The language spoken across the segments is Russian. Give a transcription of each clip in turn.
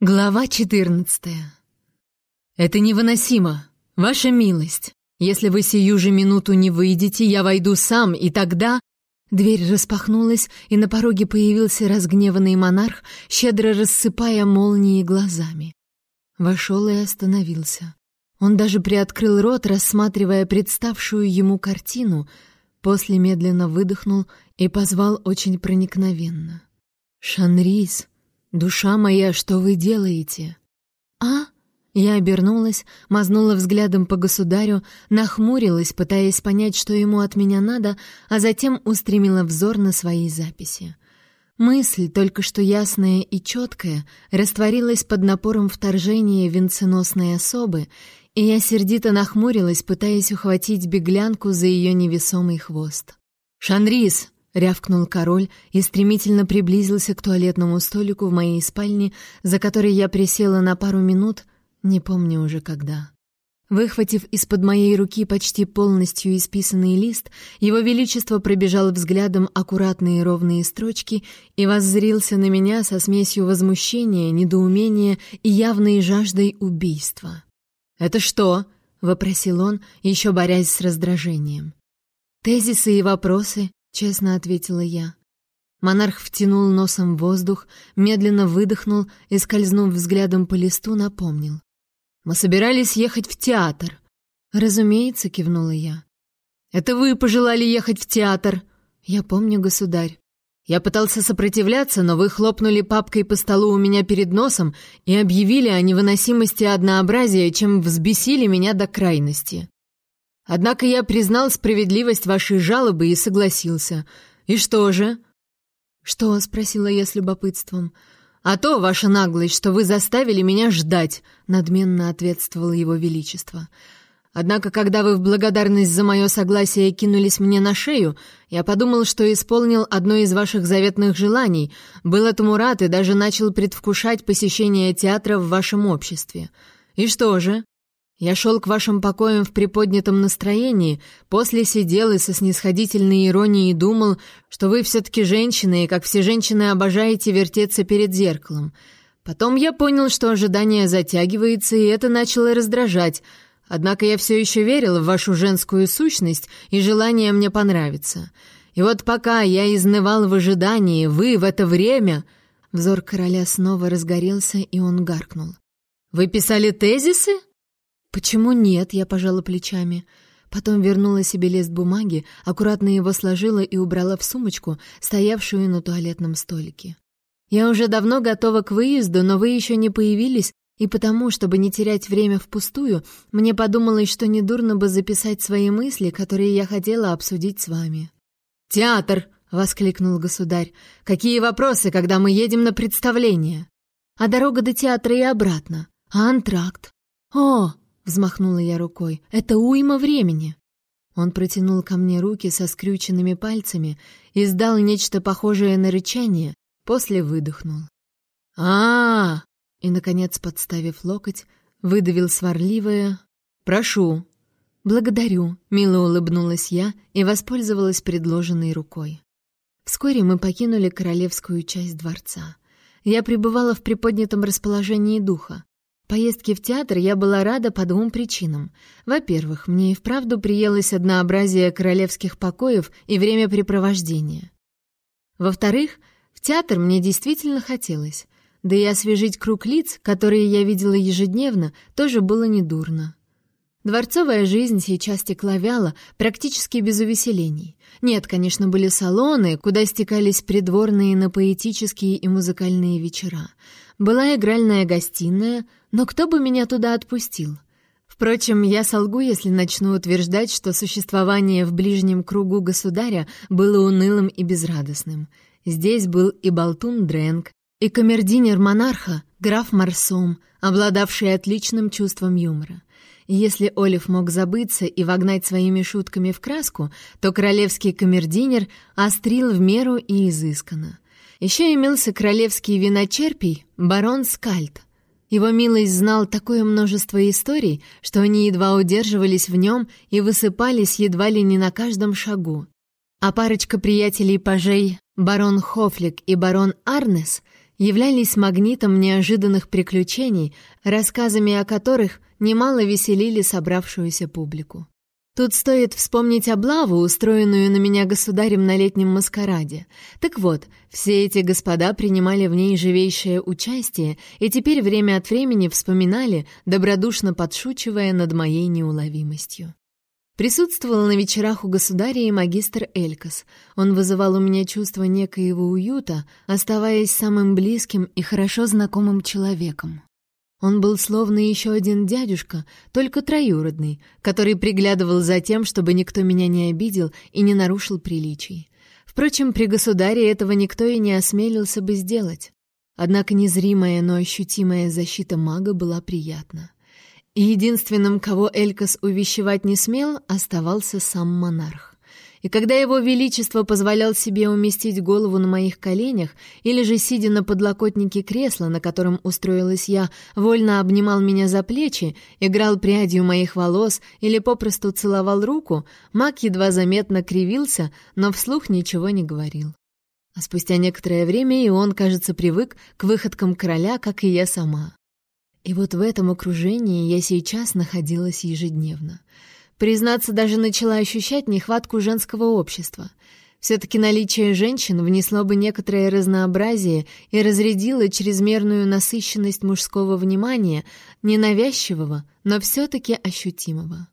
Глава 14. Это невыносимо. Ваша милость. Если вы сию же минуту не выйдете, я войду сам, и тогда Дверь распахнулась, и на пороге появился разгневанный монарх, щедро рассыпая молнии глазами. Вошел и остановился. Он даже приоткрыл рот, рассматривая представшую ему картину, после медленно выдохнул и позвал очень проникновенно. «Шанрис!» «Душа моя, что вы делаете?» «А?» Я обернулась, мазнула взглядом по государю, нахмурилась, пытаясь понять, что ему от меня надо, а затем устремила взор на свои записи. Мысль, только что ясная и четкая, растворилась под напором вторжения венценосной особы, и я сердито нахмурилась, пытаясь ухватить беглянку за ее невесомый хвост. «Шанрис!» — рявкнул король и стремительно приблизился к туалетному столику в моей спальне, за которой я присела на пару минут, не помню уже когда. Выхватив из-под моей руки почти полностью исписанный лист, его величество пробежал взглядом аккуратные ровные строчки и воззрился на меня со смесью возмущения, недоумения и явной жаждой убийства. «Это что?» — вопросил он, еще борясь с раздражением. «Тезисы и вопросы, — честно ответила я. Монарх втянул носом воздух, медленно выдохнул и, скользнув взглядом по листу, напомнил. «Мы собирались ехать в театр». «Разумеется», — кивнула я. «Это вы пожелали ехать в театр». «Я помню, государь». Я пытался сопротивляться, но вы хлопнули папкой по столу у меня перед носом и объявили о невыносимости однообразия, чем взбесили меня до крайности. Однако я признал справедливость вашей жалобы и согласился. И что же? Что? спросила я с любопытством. А то, ваша наглость, что вы заставили меня ждать, надменно ответствовало его величество. Однако, когда вы в благодарность за мое согласие кинулись мне на шею, я подумал, что исполнил одно из ваших заветных желаний, был этому рад и даже начал предвкушать посещение театра в вашем обществе. И что же? Я шел к вашим покоям в приподнятом настроении, после сидел и со снисходительной иронией думал, что вы все-таки женщины, и как все женщины обожаете вертеться перед зеркалом. Потом я понял, что ожидание затягивается, и это начало раздражать. Однако я все еще верил в вашу женскую сущность и желание мне понравиться. И вот пока я изнывал в ожидании, вы в это время...» Взор короля снова разгорелся, и он гаркнул. «Вы писали тезисы?» «Почему нет?» — я пожала плечами. Потом вернула себе лист бумаги, аккуратно его сложила и убрала в сумочку, стоявшую на туалетном столике. «Я уже давно готова к выезду, но вы еще не появились, и потому, чтобы не терять время впустую, мне подумалось, что недурно бы записать свои мысли, которые я хотела обсудить с вами». «Театр!» — воскликнул государь. «Какие вопросы, когда мы едем на представление?» «А дорога до театра и обратно. А антракт?» «О, Взмахнула я рукой. «Это уйма времени!» Он протянул ко мне руки со скрюченными пальцами, издал нечто похожее на рычание, после выдохнул. -а, -а И, наконец, подставив локоть, выдавил сварливое «Прошу». «Благодарю», — мило улыбнулась я и воспользовалась предложенной рукой. Вскоре мы покинули королевскую часть дворца. Я пребывала в приподнятом расположении духа. Поездке в театр я была рада по двум причинам. Во-первых, мне и вправду приелось однообразие королевских покоев и времяпрепровождения. Во-вторых, в театр мне действительно хотелось. Да и освежить круг лиц, которые я видела ежедневно, тоже было недурно. Дворцовая жизнь сейчас текла вяло, практически без увеселений. Нет, конечно, были салоны, куда стекались придворные на поэтические и музыкальные вечера. Была игральная гостиная, но кто бы меня туда отпустил? Впрочем, я солгу, если начну утверждать, что существование в ближнем кругу государя было унылым и безрадостным. Здесь был и болтун Дрэнк, и камердинер монарха, граф Марсом, обладавший отличным чувством юмора. Если Олив мог забыться и вогнать своими шутками в краску, то королевский камердинер острил в меру и изысканно. Еще имелся королевский виночерпий, барон Скальд. Его милость знал такое множество историй, что они едва удерживались в нем и высыпались едва ли не на каждом шагу. А парочка приятелей пажей, барон Хофлик и барон Арнес, являлись магнитом неожиданных приключений, рассказами о которых немало веселили собравшуюся публику. Тут стоит вспомнить облаву, устроенную на меня государем на летнем маскараде. Так вот, все эти господа принимали в ней живейшее участие и теперь время от времени вспоминали, добродушно подшучивая над моей неуловимостью. Присутствовал на вечерах у государя и магистр Элькас. Он вызывал у меня чувство некоего уюта, оставаясь самым близким и хорошо знакомым человеком. Он был словно еще один дядюшка, только троюродный, который приглядывал за тем, чтобы никто меня не обидел и не нарушил приличий. Впрочем, при государе этого никто и не осмелился бы сделать. Однако незримая, но ощутимая защита мага была приятна. И единственным, кого Элькас увещевать не смел, оставался сам монарх. И когда его величество позволял себе уместить голову на моих коленях или же, сидя на подлокотнике кресла, на котором устроилась я, вольно обнимал меня за плечи, играл прядью моих волос или попросту целовал руку, маг едва заметно кривился, но вслух ничего не говорил. А спустя некоторое время и он, кажется, привык к выходкам короля, как и я сама. И вот в этом окружении я сейчас находилась ежедневно — Признаться, даже начала ощущать нехватку женского общества. Все-таки наличие женщин внесло бы некоторое разнообразие и разрядило чрезмерную насыщенность мужского внимания, ненавязчивого, но все-таки ощутимого.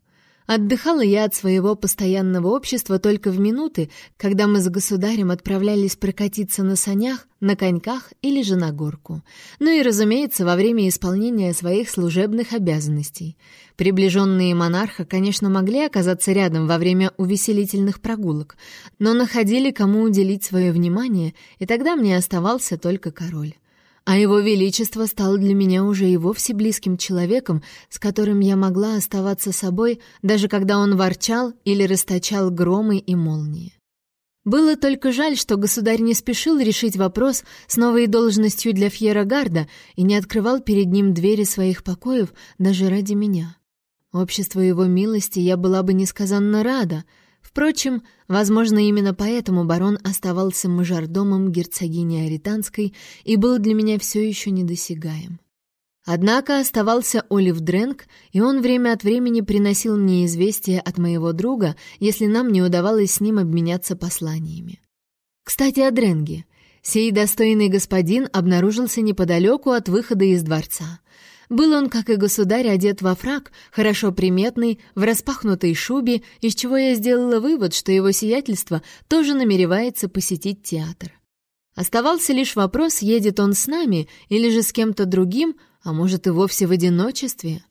Отдыхала я от своего постоянного общества только в минуты, когда мы с государем отправлялись прокатиться на санях, на коньках или же на горку. Ну и, разумеется, во время исполнения своих служебных обязанностей. Приближенные монарха, конечно, могли оказаться рядом во время увеселительных прогулок, но находили, кому уделить свое внимание, и тогда мне оставался только король а его величество стал для меня уже и вовсе близким человеком, с которым я могла оставаться собой, даже когда он ворчал или расточал громы и молнии. Было только жаль, что государь не спешил решить вопрос с новой должностью для Фьера Гарда и не открывал перед ним двери своих покоев даже ради меня. Обществу его милости я была бы несказанно рада — Впрочем, возможно, именно поэтому барон оставался мажордомом герцогини Аританской и был для меня все еще недосягаем. Однако оставался Олив Дрэнк, и он время от времени приносил мне известия от моего друга, если нам не удавалось с ним обменяться посланиями. Кстати, о Дренге. Сей достойный господин обнаружился неподалеку от выхода из дворца. Был он, как и государь, одет во фрак, хорошо приметный, в распахнутой шубе, из чего я сделала вывод, что его сиятельство тоже намеревается посетить театр. Оставался лишь вопрос, едет он с нами или же с кем-то другим, а может и вовсе в одиночестве.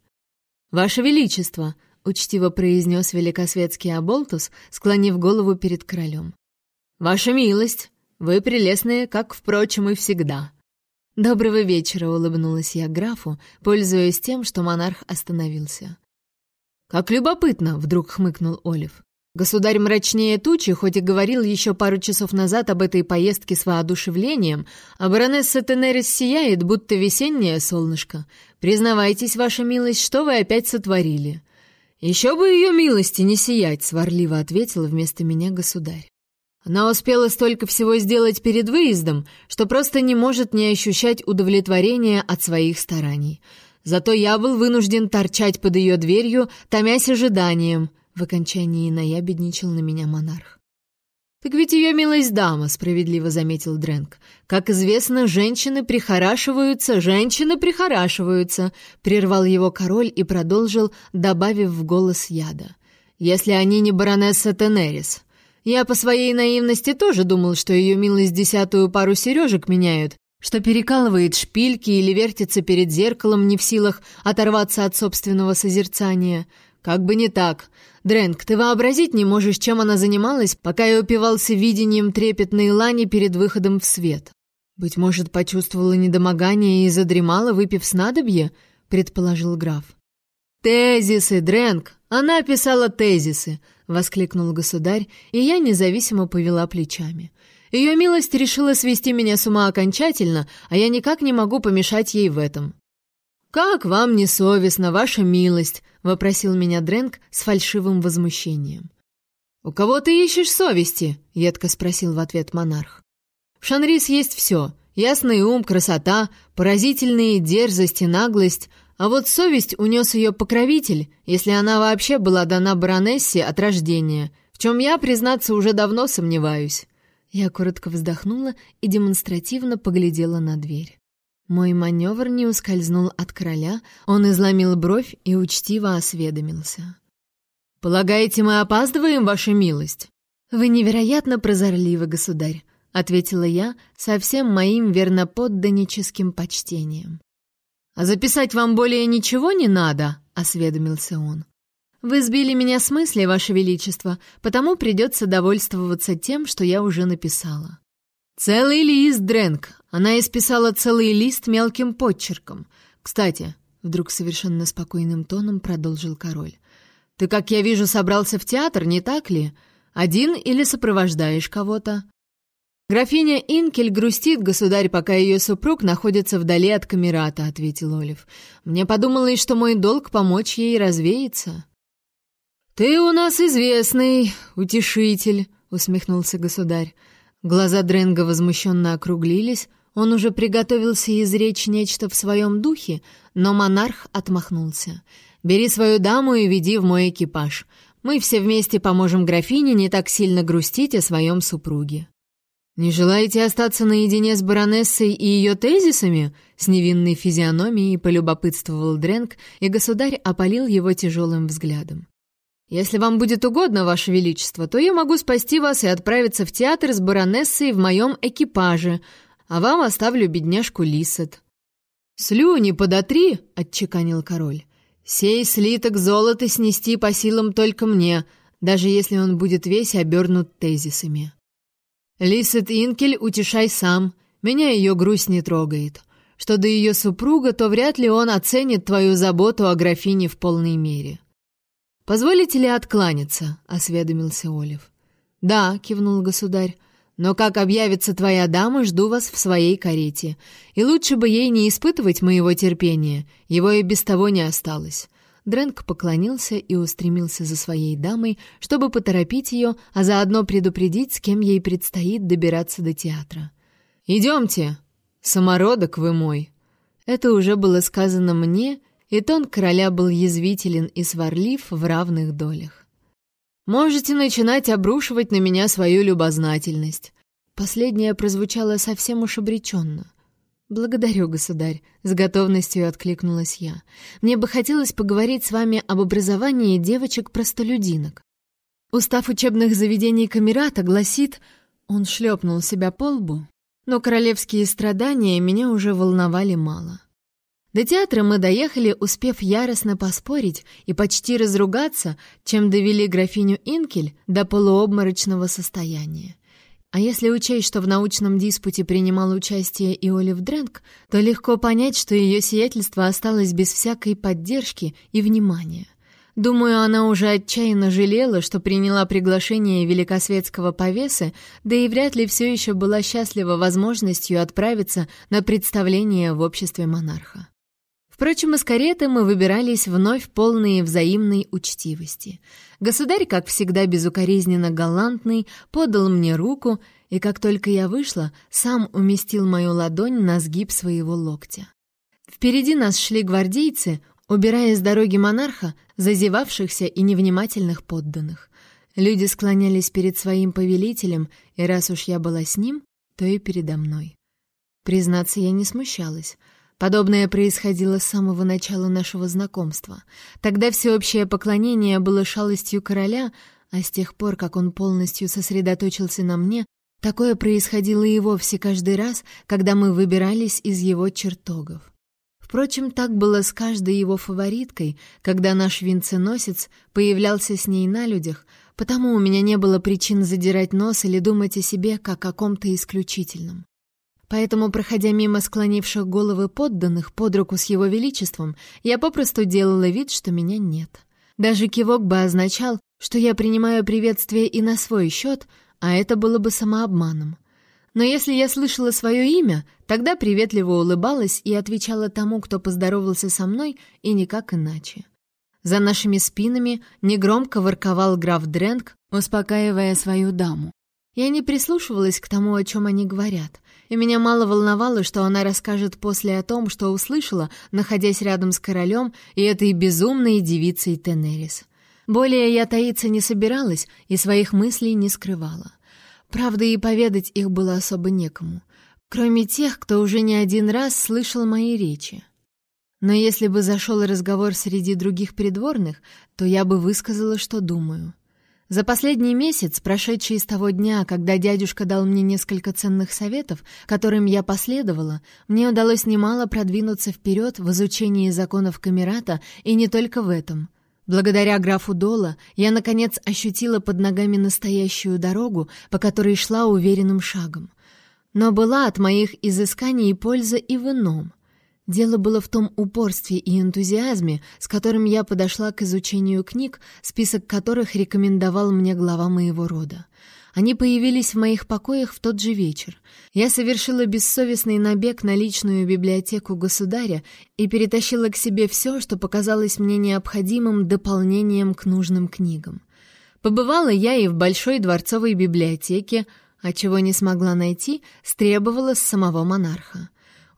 «Ваше Величество!» — учтиво произнес великосветский Аболтус, склонив голову перед королем. «Ваша милость! Вы прелестные, как, впрочем, и всегда!» «Доброго вечера», — улыбнулась я графу, пользуясь тем, что монарх остановился. «Как любопытно!» — вдруг хмыкнул Олив. Государь мрачнее тучи, хоть и говорил еще пару часов назад об этой поездке с воодушевлением, а баронесса Тенерис сияет, будто весеннее солнышко. Признавайтесь, ваша милость, что вы опять сотворили?» «Еще бы ее милости не сиять», — сварливо ответил вместо меня государь. Она успела столько всего сделать перед выездом, что просто не может не ощущать удовлетворения от своих стараний. Зато я был вынужден торчать под ее дверью, томясь ожиданием. В окончании наябедничал на меня монарх. «Так ведь ее милость дама», — справедливо заметил Дрэнк. «Как известно, женщины прихорашиваются, женщины прихорашиваются», — прервал его король и продолжил, добавив в голос яда. «Если они не баронесса Тенерис. Я по своей наивности тоже думал, что ее милость десятую пару сережек меняют, что перекалывает шпильки или вертится перед зеркалом не в силах оторваться от собственного созерцания. Как бы не так. Дрэнк, ты вообразить не можешь, чем она занималась, пока я упивался видением трепетной лани перед выходом в свет. Быть может, почувствовала недомогание и задремала, выпив снадобье, предположил граф. Тезисы, Дрэнк, она писала тезисы. — воскликнул государь, и я независимо повела плечами. Ее милость решила свести меня с ума окончательно, а я никак не могу помешать ей в этом. «Как вам не совестно, ваша милость?» — вопросил меня Дрэнк с фальшивым возмущением. «У кого ты ищешь совести?» — едко спросил в ответ монарх. «В Шанрис есть все. Ясный ум, красота, поразительные дерзость и наглость, а вот совесть унес ее покровитель, если она вообще была дана баронессе от рождения, в чем я, признаться, уже давно сомневаюсь». Я коротко вздохнула и демонстративно поглядела на дверь. Мой маневр не ускользнул от короля, он изломил бровь и учтиво осведомился. «Полагаете, мы опаздываем, ваша милость?» «Вы невероятно прозорливы, государь», — ответила я со всем моим верноподданническим почтением. «А записать вам более ничего не надо?» — осведомился он. «Вы сбили меня с мысли, Ваше Величество, потому придется довольствоваться тем, что я уже написала». «Целый лист, Дрэнк. Она исписала целый лист мелким подчерком. Кстати, вдруг совершенно спокойным тоном продолжил король. Ты, как я вижу, собрался в театр, не так ли? Один или сопровождаешь кого-то?» «Графиня Инкель грустит, государь, пока ее супруг находится вдали от камерата», — ответил Олив. «Мне подумалось, что мой долг помочь ей развеяться». «Ты у нас известный утешитель», — усмехнулся государь. Глаза Дренга возмущенно округлились, он уже приготовился изречь нечто в своем духе, но монарх отмахнулся. «Бери свою даму и веди в мой экипаж. Мы все вместе поможем графине не так сильно грустить о своем супруге». «Не желаете остаться наедине с баронессой и ее тезисами?» С невинной физиономией полюбопытствовал Дренк, и государь опалил его тяжелым взглядом. «Если вам будет угодно, ваше величество, то я могу спасти вас и отправиться в театр с баронессой в моем экипаже, а вам оставлю бедняжку Лисет». «Слюни подотри!» — отчеканил король. «Сей слиток золота снести по силам только мне, даже если он будет весь обернут тезисами». Лисет Инкель утешай сам, меня ее грусть не трогает. Что до ее супруга, то вряд ли он оценит твою заботу о графине в полной мере. «Позволите ли откланяться?» — осведомился Олив. «Да», — кивнул государь, — «но как объявится твоя дама, жду вас в своей карете. И лучше бы ей не испытывать моего терпения, его и без того не осталось. Дрэнк поклонился и устремился за своей дамой, чтобы поторопить ее, а заодно предупредить, с кем ей предстоит добираться до театра. «Идемте! Самородок вы мой!» Это уже было сказано мне, и тон короля был язвителен и сварлив в равных долях. «Можете начинать обрушивать на меня свою любознательность». Последнее прозвучало совсем уж обреченно. «Благодарю, государь», — с готовностью откликнулась я. «Мне бы хотелось поговорить с вами об образовании девочек-простолюдинок. Устав учебных заведений Камерата гласит...» Он шлепнул себя по лбу, но королевские страдания меня уже волновали мало. До театра мы доехали, успев яростно поспорить и почти разругаться, чем довели графиню Инкель до полуобморочного состояния. А если учесть, что в научном диспуте принимал участие и Олив Дрэнк, то легко понять, что ее сиятельство осталось без всякой поддержки и внимания. Думаю, она уже отчаянно жалела, что приняла приглашение великосветского повесы, да и вряд ли все еще была счастлива возможностью отправиться на представление в обществе монарха. Впрочем, из кареты мы выбирались вновь полные взаимной учтивости. Государь, как всегда безукоризненно галантный, подал мне руку, и как только я вышла, сам уместил мою ладонь на сгиб своего локтя. Впереди нас шли гвардейцы, убирая с дороги монарха зазевавшихся и невнимательных подданных. Люди склонялись перед своим повелителем, и раз уж я была с ним, то и передо мной. Признаться, я не смущалась — Подобное происходило с самого начала нашего знакомства. Тогда всеобщее поклонение было шалостью короля, а с тех пор, как он полностью сосредоточился на мне, такое происходило и вовсе каждый раз, когда мы выбирались из его чертогов. Впрочем, так было с каждой его фавориткой, когда наш венценосец появлялся с ней на людях, потому у меня не было причин задирать нос или думать о себе как о ком-то исключительном. Поэтому, проходя мимо склонивших головы подданных под руку с его величеством, я попросту делала вид, что меня нет. Даже кивок бы означал, что я принимаю приветствие и на свой счет, а это было бы самообманом. Но если я слышала свое имя, тогда приветливо улыбалась и отвечала тому, кто поздоровался со мной, и никак иначе. За нашими спинами негромко ворковал граф Дрэнк, успокаивая свою даму. Я не прислушивалась к тому, о чем они говорят, и меня мало волновало, что она расскажет после о том, что услышала, находясь рядом с королем и этой безумной девицей Тенерис. Более я таиться не собиралась и своих мыслей не скрывала. Правда, и поведать их было особо некому, кроме тех, кто уже не один раз слышал мои речи. Но если бы зашел разговор среди других придворных, то я бы высказала, что думаю. За последний месяц, прошедший с того дня, когда дядюшка дал мне несколько ценных советов, которым я последовала, мне удалось немало продвинуться вперед в изучении законов Камерата и не только в этом. Благодаря графу Дола я, наконец, ощутила под ногами настоящую дорогу, по которой шла уверенным шагом. Но была от моих изысканий польза и в ином — Дело было в том упорстве и энтузиазме, с которым я подошла к изучению книг, список которых рекомендовал мне глава моего рода. Они появились в моих покоях в тот же вечер. Я совершила бессовестный набег на личную библиотеку государя и перетащила к себе все, что показалось мне необходимым дополнением к нужным книгам. Побывала я и в Большой дворцовой библиотеке, а чего не смогла найти, стребовала с самого монарха.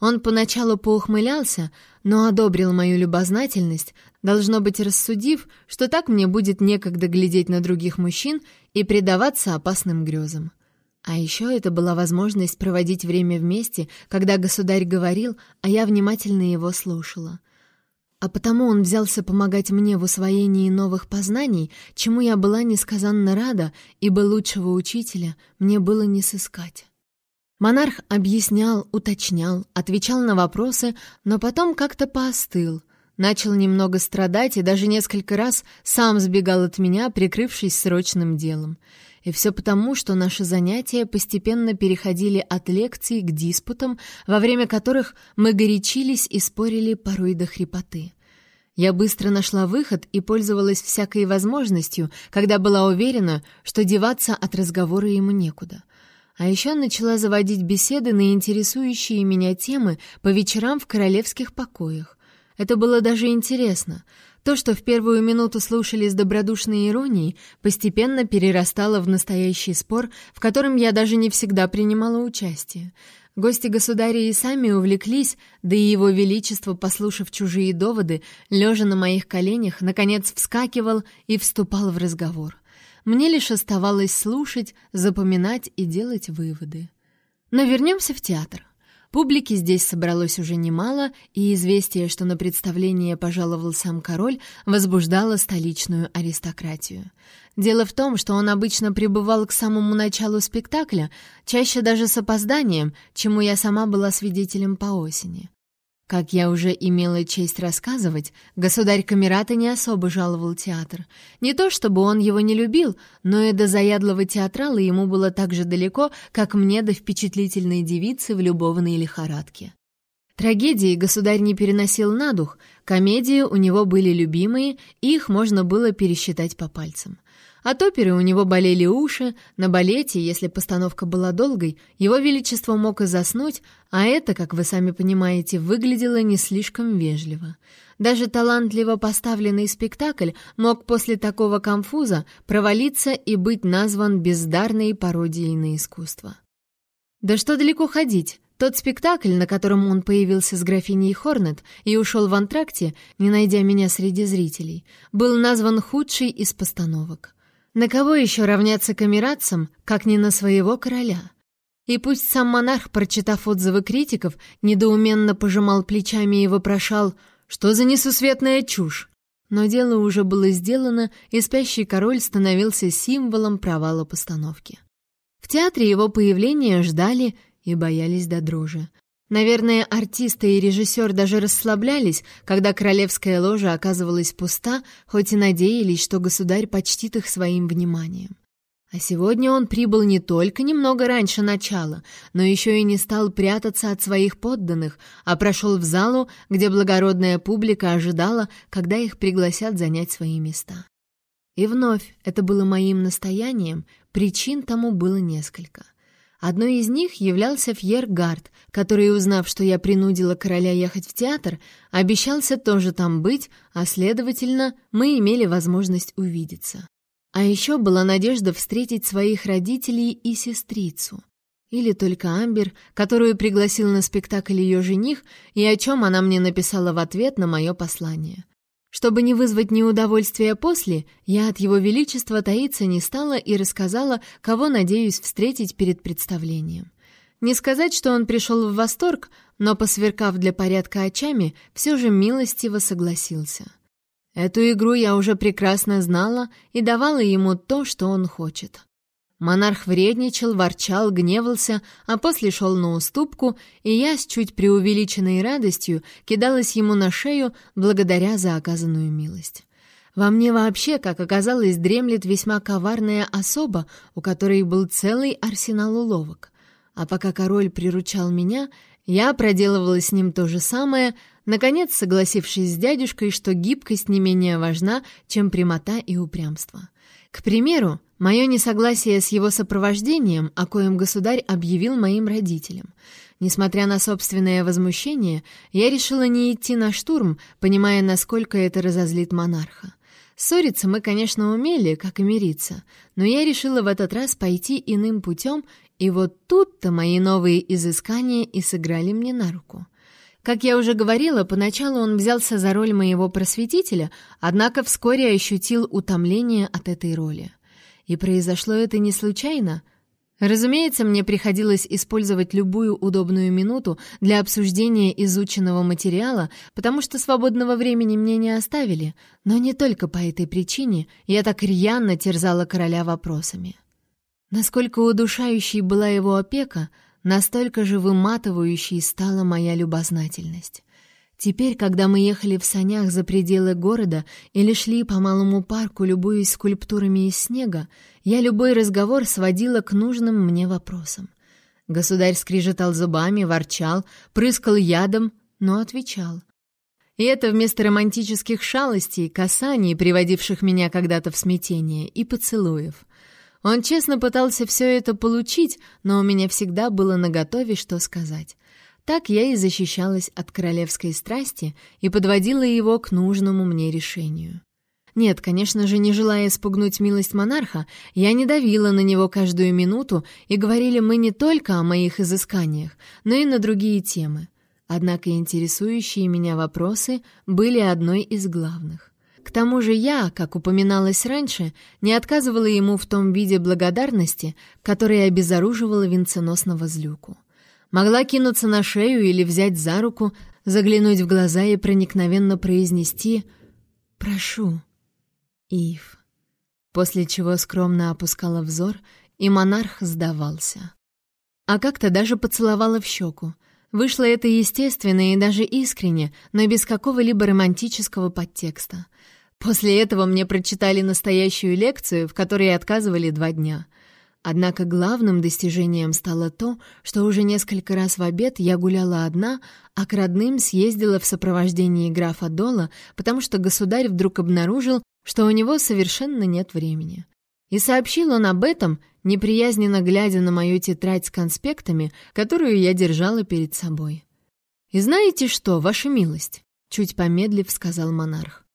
Он поначалу поухмылялся, но одобрил мою любознательность, должно быть рассудив, что так мне будет некогда глядеть на других мужчин и предаваться опасным грезам. А еще это была возможность проводить время вместе, когда государь говорил, а я внимательно его слушала. А потому он взялся помогать мне в усвоении новых познаний, чему я была несказанно рада, ибо лучшего учителя мне было не сыскать. Монарх объяснял, уточнял, отвечал на вопросы, но потом как-то поостыл, начал немного страдать и даже несколько раз сам сбегал от меня, прикрывшись срочным делом. И все потому, что наши занятия постепенно переходили от лекций к диспутам, во время которых мы горячились и спорили порой до хрипоты. Я быстро нашла выход и пользовалась всякой возможностью, когда была уверена, что деваться от разговора ему некуда — а еще начала заводить беседы на интересующие меня темы по вечерам в королевских покоях. Это было даже интересно. То, что в первую минуту слушали с добродушной иронией, постепенно перерастало в настоящий спор, в котором я даже не всегда принимала участие. Гости государя и сами увлеклись, да и его величество, послушав чужие доводы, лежа на моих коленях, наконец вскакивал и вступал в разговор. Мне лишь оставалось слушать, запоминать и делать выводы. Но вернемся в театр. Публики здесь собралось уже немало, и известие, что на представление пожаловал сам король, возбуждало столичную аристократию. Дело в том, что он обычно пребывал к самому началу спектакля, чаще даже с опозданием, чему я сама была свидетелем по осени. Как я уже имела честь рассказывать, государь Камерата не особо жаловал театр. Не то чтобы он его не любил, но и до заядлого театрала ему было так же далеко, как мне до впечатлительной девицы в любовной лихорадке. Трагедии государь не переносил на дух, комедии у него были любимые, их можно было пересчитать по пальцам. От оперы у него болели уши, на балете, если постановка была долгой, его величество мог и заснуть, а это, как вы сами понимаете, выглядело не слишком вежливо. Даже талантливо поставленный спектакль мог после такого конфуза провалиться и быть назван бездарной пародией на искусство. Да что далеко ходить, тот спектакль, на котором он появился с графиней Хорнет и ушел в антракте, не найдя меня среди зрителей, был назван худший из постановок. На кого еще равняться камератцам, как не на своего короля? И пусть сам монарх, прочитав отзывы критиков, недоуменно пожимал плечами и вопрошал «Что за несусветная чушь?», но дело уже было сделано, и спящий король становился символом провала постановки. В театре его появления ждали и боялись до дрожи. Наверное, артисты и режиссер даже расслаблялись, когда королевская ложа оказывалась пуста, хоть и надеялись, что государь почтит их своим вниманием. А сегодня он прибыл не только немного раньше начала, но еще и не стал прятаться от своих подданных, а прошел в залу, где благородная публика ожидала, когда их пригласят занять свои места. И вновь это было моим настоянием, причин тому было несколько — Одной из них являлся Фьер Гард, который, узнав, что я принудила короля ехать в театр, обещался тоже там быть, а, следовательно, мы имели возможность увидеться. А еще была надежда встретить своих родителей и сестрицу. Или только Амбер, которую пригласил на спектакль ее жених, и о чем она мне написала в ответ на мое послание. Чтобы не вызвать неудовольствия после, я от его величества таиться не стала и рассказала, кого надеюсь встретить перед представлением. Не сказать, что он пришел в восторг, но, посверкав для порядка очами, все же милостиво согласился. Эту игру я уже прекрасно знала и давала ему то, что он хочет. Монарх вредничал, ворчал, гневался, а после шел на уступку, и я с чуть преувеличенной радостью кидалась ему на шею благодаря за оказанную милость. Во мне вообще, как оказалось, дремлет весьма коварная особа, у которой был целый арсенал уловок. А пока король приручал меня, я проделывала с ним то же самое, наконец согласившись с дядюшкой, что гибкость не менее важна, чем прямота и упрямство. К примеру, мое несогласие с его сопровождением, о коем государь объявил моим родителям. Несмотря на собственное возмущение, я решила не идти на штурм, понимая, насколько это разозлит монарха. Ссориться мы, конечно, умели, как и мириться, но я решила в этот раз пойти иным путем, и вот тут-то мои новые изыскания и сыграли мне на руку. Как я уже говорила, поначалу он взялся за роль моего просветителя, однако вскоре ощутил утомление от этой роли. И произошло это не случайно — Разумеется, мне приходилось использовать любую удобную минуту для обсуждения изученного материала, потому что свободного времени мне не оставили, но не только по этой причине я так рьяно терзала короля вопросами. Насколько удушающей была его опека, настолько же выматывающей стала моя любознательность. Теперь, когда мы ехали в санях за пределы города или шли по малому парку, любуясь скульптурами из снега, я любой разговор сводила к нужным мне вопросам. Государь скрижетал зубами, ворчал, прыскал ядом, но отвечал. И это вместо романтических шалостей, касаний, приводивших меня когда-то в смятение, и поцелуев. Он честно пытался все это получить, но у меня всегда было наготове, что сказать. Так я и защищалась от королевской страсти и подводила его к нужному мне решению. Нет, конечно же, не желая спугнуть милость монарха, я не давила на него каждую минуту, и говорили мы не только о моих изысканиях, но и на другие темы. Однако интересующие меня вопросы были одной из главных. К тому же я, как упоминалось раньше, не отказывала ему в том виде благодарности, которая обезоруживала венценосного злюку. Могла кинуться на шею или взять за руку, заглянуть в глаза и проникновенно произнести «Прошу, Ив», после чего скромно опускала взор, и монарх сдавался. А как-то даже поцеловала в щеку. Вышло это естественно и даже искренне, но без какого-либо романтического подтекста. После этого мне прочитали настоящую лекцию, в которой отказывали два дня — Однако главным достижением стало то, что уже несколько раз в обед я гуляла одна, а к родным съездила в сопровождении графа Дола, потому что государь вдруг обнаружил, что у него совершенно нет времени. И сообщил он об этом, неприязненно глядя на мою тетрадь с конспектами, которую я держала перед собой. «И знаете что, ваша милость?» — чуть помедлив сказал монарх.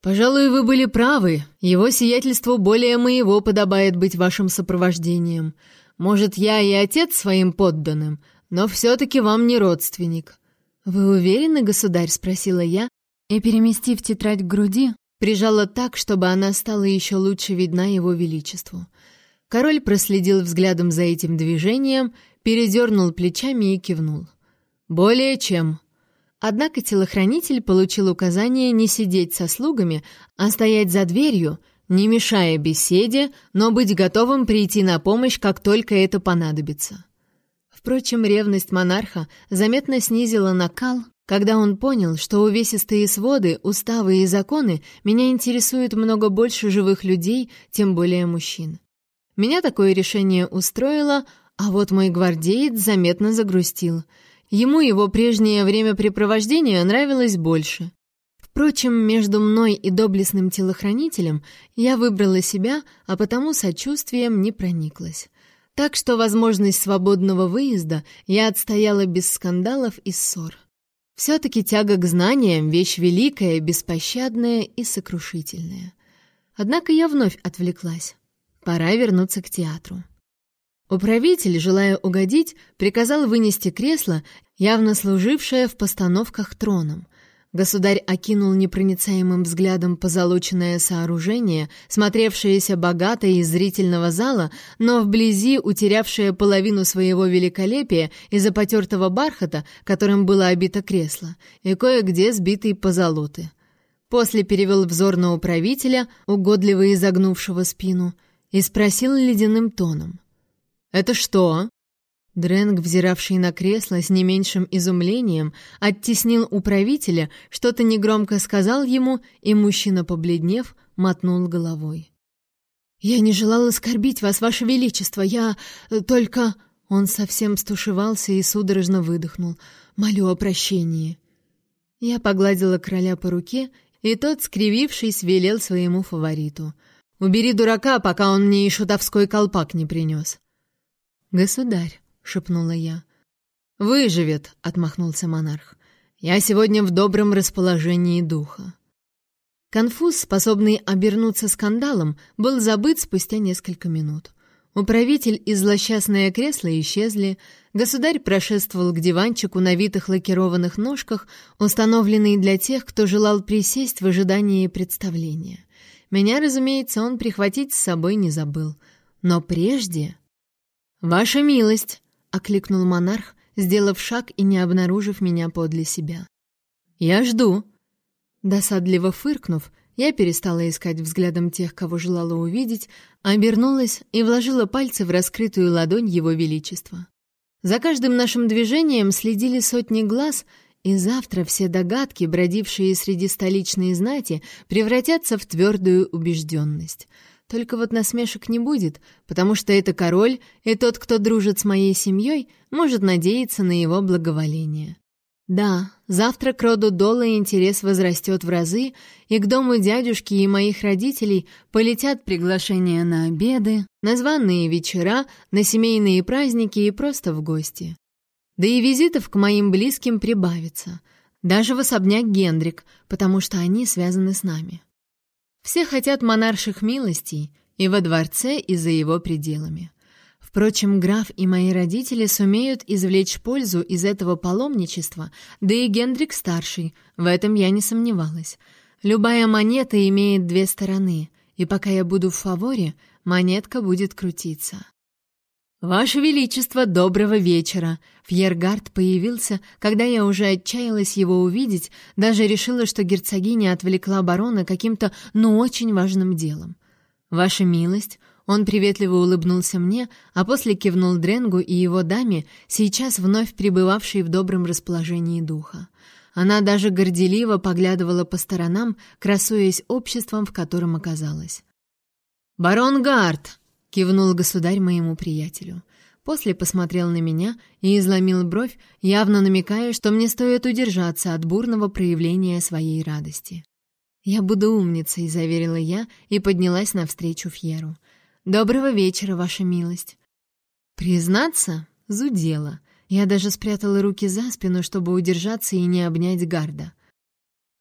«Пожалуй, вы были правы. Его сиятельству более моего подобает быть вашим сопровождением. Может, я и отец своим подданным, но все-таки вам не родственник». «Вы уверены, государь?» — спросила я, и, переместив тетрадь к груди, прижала так, чтобы она стала еще лучше видна его величеству. Король проследил взглядом за этим движением, передернул плечами и кивнул. «Более чем. Однако телохранитель получил указание не сидеть со слугами, а стоять за дверью, не мешая беседе, но быть готовым прийти на помощь, как только это понадобится. Впрочем, ревность монарха заметно снизила накал, когда он понял, что увесистые своды, уставы и законы меня интересуют много больше живых людей, тем более мужчин. Меня такое решение устроило, а вот мой гвардеец заметно загрустил — Ему его прежнее времяпрепровождение нравилось больше. Впрочем, между мной и доблестным телохранителем я выбрала себя, а потому сочувствием не прониклась. Так что возможность свободного выезда я отстояла без скандалов и ссор. Все-таки тяга к знаниям — вещь великая, беспощадная и сокрушительная. Однако я вновь отвлеклась. Пора вернуться к театру. Управитель, желая угодить, приказал вынести кресло, явно служившее в постановках троном. Государь окинул непроницаемым взглядом позолоченное сооружение, смотревшееся богато из зрительного зала, но вблизи утерявшее половину своего великолепия из-за потертого бархата, которым было обито кресло, и кое-где сбитые позолоты. После перевел взор на управителя, угодливо изогнувшего спину, и спросил ледяным тоном. «Это что?» Дрэнг, взиравший на кресло с не меньшим изумлением, оттеснил управителя, что-то негромко сказал ему, и мужчина, побледнев, мотнул головой. «Я не желал оскорбить вас, ваше величество, я э, только...» Он совсем стушевался и судорожно выдохнул. «Молю о прощении». Я погладила короля по руке и тот, скривившись, велел своему фавориту. «Убери дурака, пока он мне и шутовской колпак не принес». «Государь», — шепнула я. «Выживет», — отмахнулся монарх. «Я сегодня в добром расположении духа». Конфуз, способный обернуться скандалом, был забыт спустя несколько минут. Управитель и злосчастное кресло исчезли, государь прошествовал к диванчику на витых лакированных ножках, установленный для тех, кто желал присесть в ожидании представления. Меня, разумеется, он прихватить с собой не забыл. Но прежде... «Ваша милость!» — окликнул монарх, сделав шаг и не обнаружив меня подле себя. «Я жду!» Досадливо фыркнув, я перестала искать взглядом тех, кого желала увидеть, обернулась и вложила пальцы в раскрытую ладонь Его Величества. За каждым нашим движением следили сотни глаз, и завтра все догадки, бродившие среди столичной знати, превратятся в твердую убежденность. Только вот насмешек не будет, потому что это король, и тот, кто дружит с моей семьей, может надеяться на его благоволение. Да, завтра к роду Дола интерес возрастет в разы, и к дому дядюшки и моих родителей полетят приглашения на обеды, на званые вечера, на семейные праздники и просто в гости. Да и визитов к моим близким прибавится, даже в особняк Гендрик, потому что они связаны с нами. Все хотят монарших милостей и во дворце, и за его пределами. Впрочем, граф и мои родители сумеют извлечь пользу из этого паломничества, да и Гендрик старший, в этом я не сомневалась. Любая монета имеет две стороны, и пока я буду в фаворе, монетка будет крутиться. «Ваше Величество, доброго вечера!» Фьергард появился, когда я уже отчаялась его увидеть, даже решила, что герцогиня отвлекла барона каким-то, ну, очень важным делом. «Ваша милость, он приветливо улыбнулся мне, а после кивнул Дренгу и его даме, сейчас вновь пребывавшей в добром расположении духа. Она даже горделиво поглядывала по сторонам, красуясь обществом, в котором оказалась. «Барон Гард!» — кивнул государь моему приятелю. После посмотрел на меня и изломил бровь, явно намекая, что мне стоит удержаться от бурного проявления своей радости. «Я буду умницей», — заверила я и поднялась навстречу Фьеру. «Доброго вечера, ваша милость». Признаться, зудела. Я даже спрятала руки за спину, чтобы удержаться и не обнять гарда.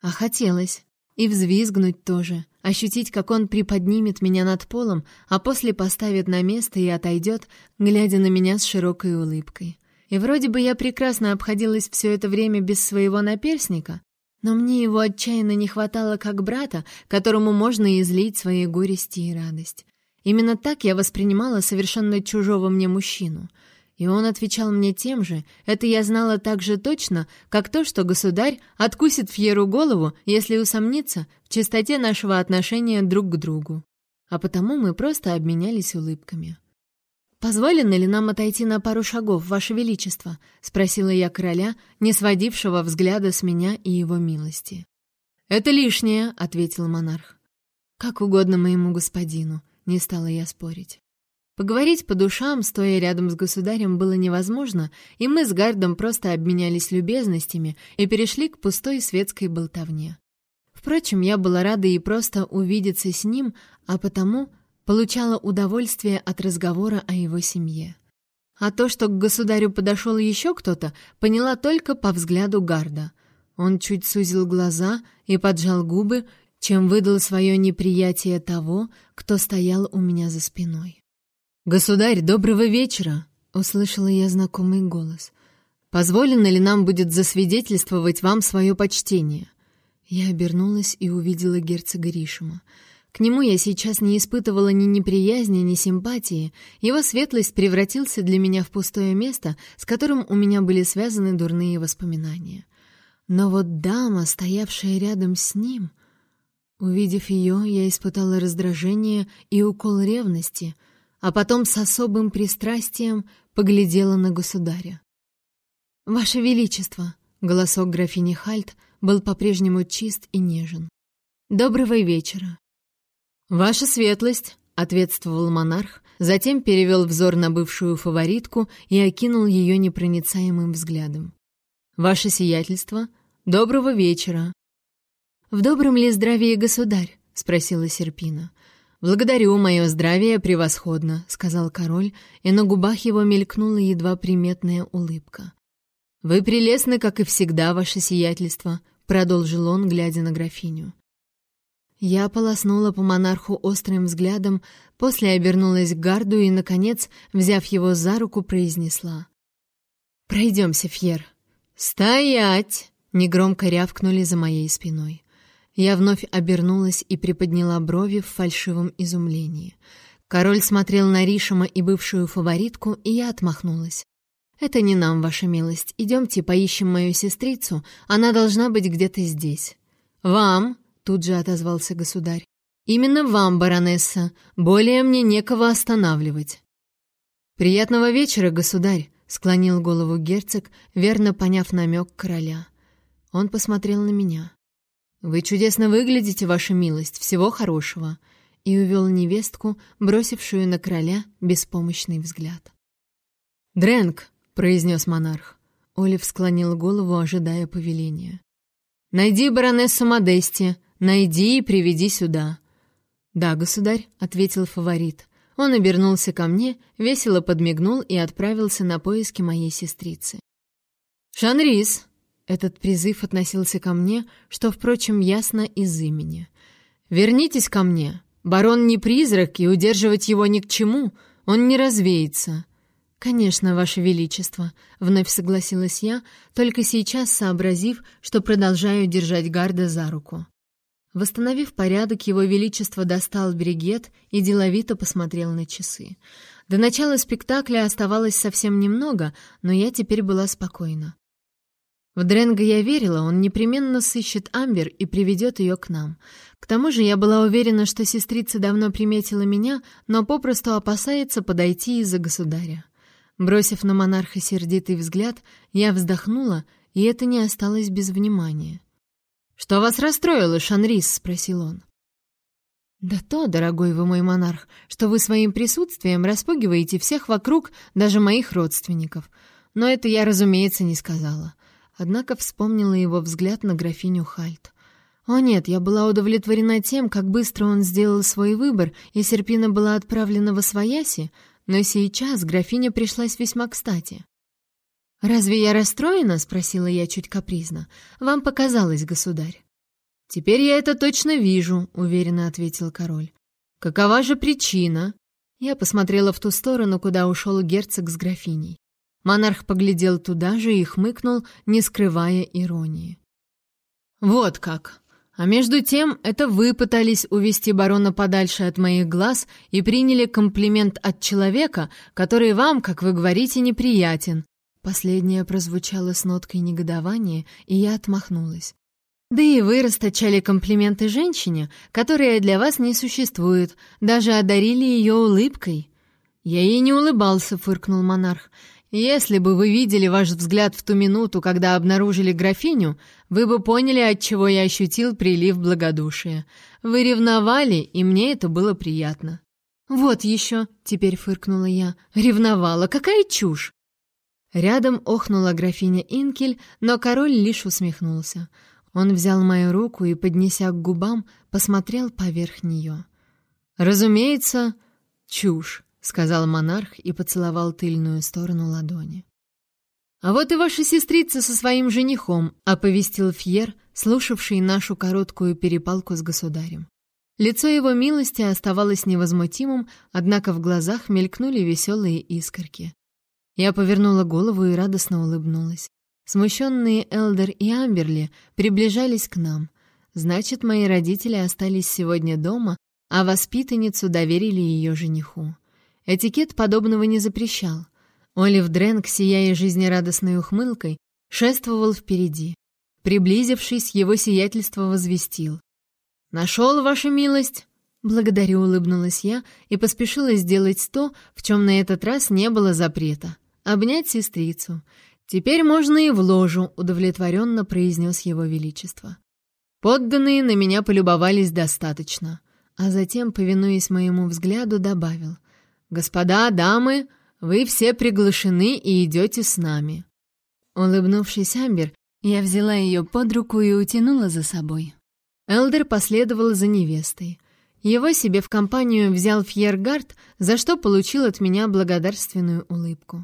А хотелось. И взвизгнуть тоже. Ощутить, как он приподнимет меня над полом, а после поставит на место и отойдет, глядя на меня с широкой улыбкой. И вроде бы я прекрасно обходилась все это время без своего наперсника, но мне его отчаянно не хватало как брата, которому можно излить свои горести и радость. Именно так я воспринимала совершенно чужого мне мужчину. И он отвечал мне тем же. Это я знала так же точно, как то, что государь откусит Фьеру голову, если усомнится в чистоте нашего отношения друг к другу. А потому мы просто обменялись улыбками. «Позволено ли нам отойти на пару шагов, Ваше Величество?» — спросила я короля, не сводившего взгляда с меня и его милости. «Это лишнее», — ответил монарх. «Как угодно моему господину», не стала я спорить. Поговорить по душам, стоя рядом с государем, было невозможно, и мы с Гардом просто обменялись любезностями и перешли к пустой светской болтовне. Впрочем, я была рада и просто увидеться с ним, а потому получала удовольствие от разговора о его семье. А то, что к государю подошел еще кто-то, поняла только по взгляду Гарда. Он чуть сузил глаза и поджал губы, чем выдал свое неприятие того, кто стоял у меня за спиной. «Государь, доброго вечера!» — услышала я знакомый голос. «Позволено ли нам будет засвидетельствовать вам свое почтение?» Я обернулась и увидела герцога Ришима. К нему я сейчас не испытывала ни неприязни, ни симпатии. Его светлость превратился для меня в пустое место, с которым у меня были связаны дурные воспоминания. Но вот дама, стоявшая рядом с ним... Увидев ее, я испытала раздражение и укол ревности, а потом с особым пристрастием поглядела на государя. «Ваше Величество!» — голосок графини Хальт был по-прежнему чист и нежен. «Доброго вечера!» «Ваша светлость!» — ответствовал монарх, затем перевел взор на бывшую фаворитку и окинул ее непроницаемым взглядом. «Ваше сиятельство! Доброго вечера!» «В добром ли здравии государь?» — спросила Серпина. «Благодарю, мое здравие превосходно», — сказал король, и на губах его мелькнула едва приметная улыбка. «Вы прелестны, как и всегда, ваше сиятельство», — продолжил он, глядя на графиню. Я полоснула по монарху острым взглядом, после обернулась к гарду и, наконец, взяв его за руку, произнесла. «Пройдемся, Фьер». «Стоять!» — негромко рявкнули за моей спиной. Я вновь обернулась и приподняла брови в фальшивом изумлении. Король смотрел на Ришима и бывшую фаворитку, и я отмахнулась. «Это не нам, ваша милость. Идемте поищем мою сестрицу. Она должна быть где-то здесь». «Вам?» — тут же отозвался государь. «Именно вам, баронесса. Более мне некого останавливать». «Приятного вечера, государь», — склонил голову герцог, верно поняв намек короля. Он посмотрел на меня. «Вы чудесно выглядите, ваша милость, всего хорошего», и увел невестку, бросившую на короля беспомощный взгляд. «Дрэнк», — произнес монарх. Олив склонил голову, ожидая повеления. «Найди баронессу Модести, найди и приведи сюда». «Да, государь», — ответил фаворит. Он обернулся ко мне, весело подмигнул и отправился на поиски моей сестрицы. «Шанрис!» Этот призыв относился ко мне, что, впрочем, ясно из имени. «Вернитесь ко мне. Барон не призрак, и удерживать его ни к чему. Он не развеется». «Конечно, Ваше Величество», — вновь согласилась я, только сейчас сообразив, что продолжаю держать гарда за руку. Восстановив порядок, Его Величество достал бригет и деловито посмотрел на часы. До начала спектакля оставалось совсем немного, но я теперь была спокойна. В Дренга я верила, он непременно сыщет Амбер и приведет ее к нам. К тому же я была уверена, что сестрица давно приметила меня, но попросту опасается подойти из-за государя. Бросив на монарха сердитый взгляд, я вздохнула, и это не осталось без внимания. «Что вас расстроило, Шанрис?» — спросил он. «Да то, дорогой вы мой монарх, что вы своим присутствием распугиваете всех вокруг, даже моих родственников. Но это я, разумеется, не сказала. Однако вспомнила его взгляд на графиню Хальт. О нет, я была удовлетворена тем, как быстро он сделал свой выбор, и Серпина была отправлена во свояси, но сейчас графиня пришлась весьма кстати. «Разве я расстроена?» — спросила я чуть капризно. «Вам показалось, государь». «Теперь я это точно вижу», — уверенно ответил король. «Какова же причина?» Я посмотрела в ту сторону, куда ушел герцог с графиней. Монарх поглядел туда же и хмыкнул, не скрывая иронии. «Вот как! А между тем, это вы пытались увести барона подальше от моих глаз и приняли комплимент от человека, который вам, как вы говорите, неприятен». Последнее прозвучало с ноткой негодования, и я отмахнулась. «Да и вы расточали комплименты женщине, которая для вас не существует, даже одарили ее улыбкой». «Я ей не улыбался», — фыркнул монарх. Если бы вы видели ваш взгляд в ту минуту, когда обнаружили графиню, вы бы поняли, от чего я ощутил прилив благодушия. Вы ревновали, и мне это было приятно. Вот еще, теперь фыркнула я, ревновала. Какая чушь! Рядом охнула графиня Инкель, но король лишь усмехнулся. Он взял мою руку и, поднеся к губам, посмотрел поверх нее. Разумеется, чушь сказал монарх и поцеловал тыльную сторону ладони. А вот и ваша сестрица со своим женихом, оповестил Фьер, слушавший нашу короткую перепалку с государем. Лицо его милости оставалось невозмутимым, однако в глазах мелькнули веселые искорки. Я повернула голову и радостно улыбнулась. Смущенные Элдер и Амберли приближались к нам. Значит, мои родители остались сегодня дома, а воспитанницу доверили ее жениху. Этикет подобного не запрещал. Олив Дрэнк, сияя жизнерадостной ухмылкой, шествовал впереди. Приблизившись, его сиятельство возвестил. «Нашел, ваша милость!» Благодарю, улыбнулась я и поспешила сделать то, в чем на этот раз не было запрета — обнять сестрицу. «Теперь можно и в ложу», — удовлетворенно произнес его величество. Подданные на меня полюбовались достаточно, а затем, повинуясь моему взгляду, добавил — «Господа, дамы, вы все приглашены и идете с нами». Улыбнувшись Амбер, я взяла ее под руку и утянула за собой. Элдер последовал за невестой. Его себе в компанию взял Фьергард, за что получил от меня благодарственную улыбку.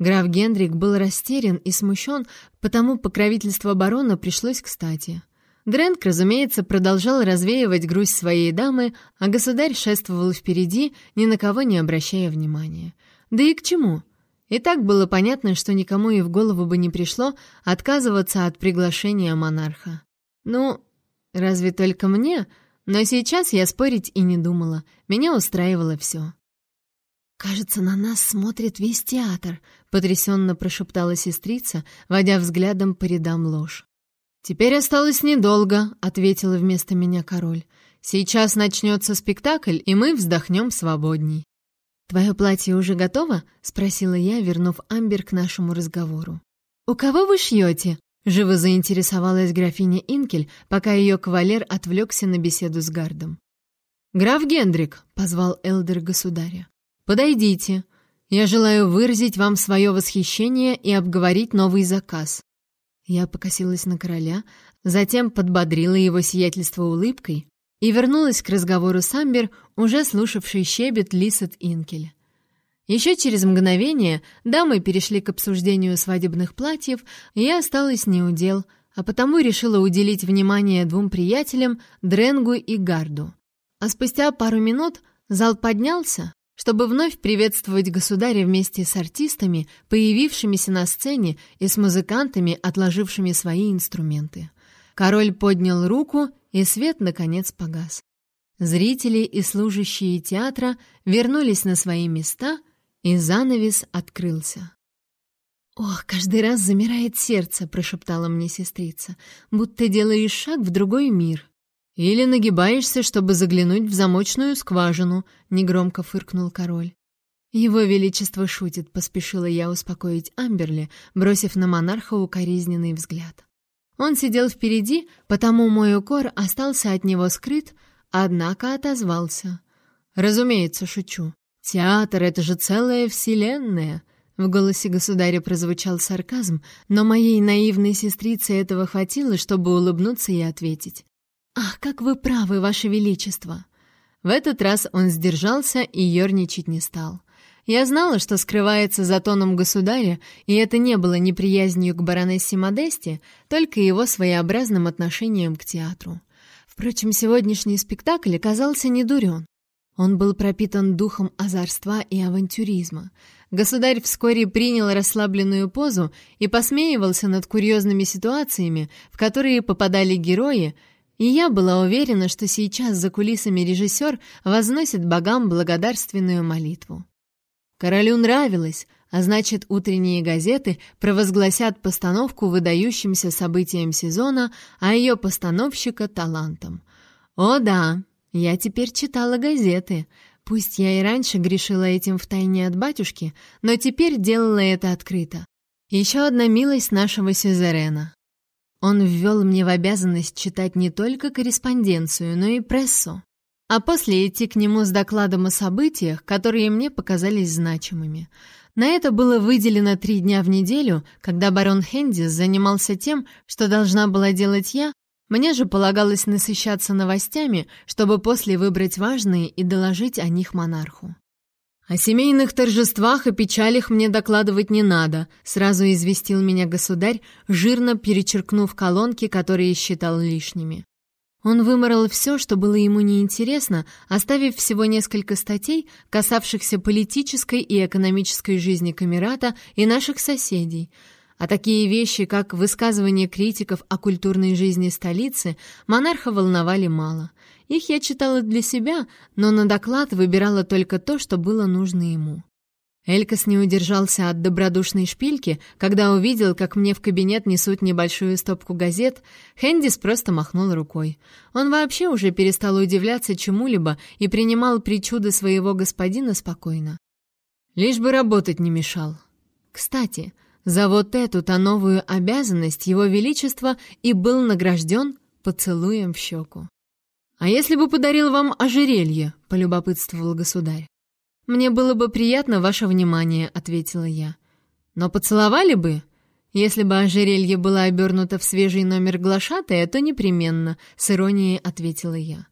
Граф Генрик был растерян и смущен, потому покровительство барона пришлось кстати. Дрэнк, разумеется, продолжал развеивать грусть своей дамы, а государь шествовал впереди, ни на кого не обращая внимания. Да и к чему? И так было понятно, что никому и в голову бы не пришло отказываться от приглашения монарха. Ну, разве только мне? Но сейчас я спорить и не думала. Меня устраивало все. «Кажется, на нас смотрит весь театр», — потрясенно прошептала сестрица, водя взглядом по рядам ложь. «Теперь осталось недолго», — ответила вместо меня король. «Сейчас начнется спектакль, и мы вздохнем свободней». «Твое платье уже готово?» — спросила я, вернув Амбер к нашему разговору. «У кого вы шьете?» — живо заинтересовалась графиня Инкель, пока ее кавалер отвлекся на беседу с Гардом. «Граф Гендрик», — позвал Элдер государя, — «подойдите. Я желаю выразить вам свое восхищение и обговорить новый заказ. Я покосилась на короля, затем подбодрила его сиятельство улыбкой и вернулась к разговору с Амбер, уже слушавшей щебет Лисет Инкель. Еще через мгновение дамы перешли к обсуждению свадебных платьев, и я осталась неудел, а потому решила уделить внимание двум приятелям, Дренгу и Гарду. А спустя пару минут зал поднялся, чтобы вновь приветствовать государя вместе с артистами, появившимися на сцене, и с музыкантами, отложившими свои инструменты. Король поднял руку, и свет, наконец, погас. Зрители и служащие театра вернулись на свои места, и занавес открылся. «Ох, каждый раз замирает сердце», — прошептала мне сестрица, «будто делаешь шаг в другой мир». «Или нагибаешься, чтобы заглянуть в замочную скважину», — негромко фыркнул король. «Его Величество шутит», — поспешила я успокоить Амберли, бросив на монарха укоризненный взгляд. Он сидел впереди, потому мой укор остался от него скрыт, однако отозвался. «Разумеется, шучу. Театр — это же целая вселенная!» В голосе государя прозвучал сарказм, но моей наивной сестрице этого хватило, чтобы улыбнуться и ответить. «Ах, как вы правы, ваше величество!» В этот раз он сдержался и ерничать не стал. Я знала, что скрывается за тоном государя, и это не было неприязнью к баронессе Модесте, только его своеобразным отношением к театру. Впрочем, сегодняшний спектакль оказался недурен. Он был пропитан духом озорства и авантюризма. Государь вскоре принял расслабленную позу и посмеивался над курьезными ситуациями, в которые попадали герои, и я была уверена, что сейчас за кулисами режиссер возносит богам благодарственную молитву. Королю нравилось, а значит, утренние газеты провозгласят постановку выдающимся событием сезона, а ее постановщика — талантом. О да, я теперь читала газеты. Пусть я и раньше грешила этим втайне от батюшки, но теперь делала это открыто. Еще одна милость нашего сюзерена. Он ввел мне в обязанность читать не только корреспонденцию, но и прессу, а после идти к нему с докладом о событиях, которые мне показались значимыми. На это было выделено три дня в неделю, когда барон Хендис занимался тем, что должна была делать я, мне же полагалось насыщаться новостями, чтобы после выбрать важные и доложить о них монарху. «О семейных торжествах и печалях мне докладывать не надо», сразу известил меня государь, жирно перечеркнув колонки, которые считал лишними. Он выморал все, что было ему неинтересно, оставив всего несколько статей, касавшихся политической и экономической жизни Камерата и наших соседей. А такие вещи, как высказывания критиков о культурной жизни столицы, монарха волновали мало. Их я читала для себя, но на доклад выбирала только то, что было нужно ему. Элькас не удержался от добродушной шпильки, когда увидел, как мне в кабинет несут небольшую стопку газет. Хэндис просто махнул рукой. Он вообще уже перестал удивляться чему-либо и принимал причуды своего господина спокойно. Лишь бы работать не мешал. Кстати, за вот эту-то новую обязанность его величество и был награжден поцелуем в щеку. «А если бы подарил вам ожерелье?» — полюбопытствовал государь. «Мне было бы приятно ваше внимание», — ответила я. «Но поцеловали бы?» «Если бы ожерелье было обернуто в свежий номер глашатая, то непременно», — с иронией ответила я.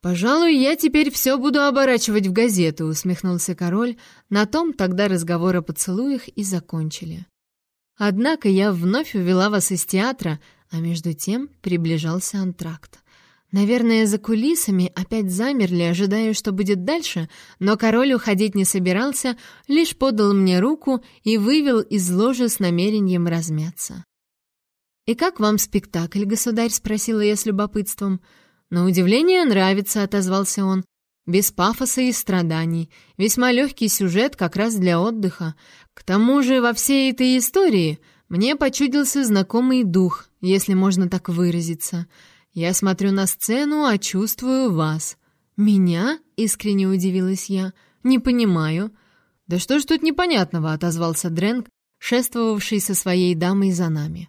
«Пожалуй, я теперь все буду оборачивать в газету», — усмехнулся король. На том тогда разговор о поцелуях и закончили. Однако я вновь увела вас из театра, а между тем приближался антракт. Наверное, за кулисами опять замерли, ожидая, что будет дальше, но король уходить не собирался, лишь подал мне руку и вывел из ложи с намерением размяться. «И как вам спектакль, государь?» — спросила я с любопытством. «На удивление нравится», — отозвался он. «Без пафоса и страданий. Весьма легкий сюжет как раз для отдыха. К тому же во всей этой истории мне почудился знакомый дух, если можно так выразиться». Я смотрю на сцену, а чувствую вас. Меня? Искренне удивилась я. Не понимаю. Да что ж тут непонятного, отозвался Дрэнк, шествовавший со своей дамой за нами.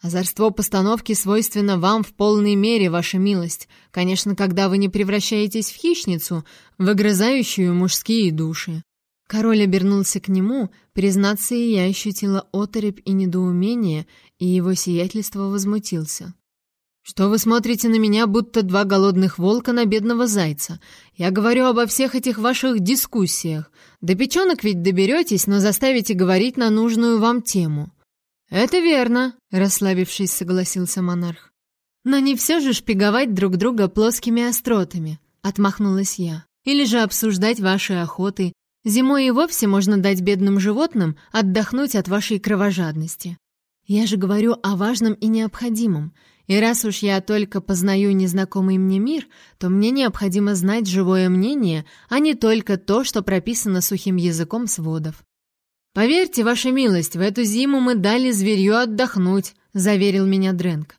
Озорство постановки свойственно вам в полной мере, ваша милость. Конечно, когда вы не превращаетесь в хищницу, выгрызающую мужские души. Король обернулся к нему, признаться, я ощутила оторопь и недоумение, и его сиятельство возмутился. «Что вы смотрите на меня, будто два голодных волка на бедного зайца? Я говорю обо всех этих ваших дискуссиях. До печенок ведь доберетесь, но заставите говорить на нужную вам тему». «Это верно», — расслабившись, согласился монарх. «Но не все же шпиговать друг друга плоскими остротами», — отмахнулась я. «Или же обсуждать ваши охоты. Зимой и вовсе можно дать бедным животным отдохнуть от вашей кровожадности. Я же говорю о важном и необходимом. И раз уж я только познаю незнакомый мне мир, то мне необходимо знать живое мнение, а не только то, что прописано сухим языком сводов. «Поверьте, ваша милость, в эту зиму мы дали зверью отдохнуть», — заверил меня Дрэнк.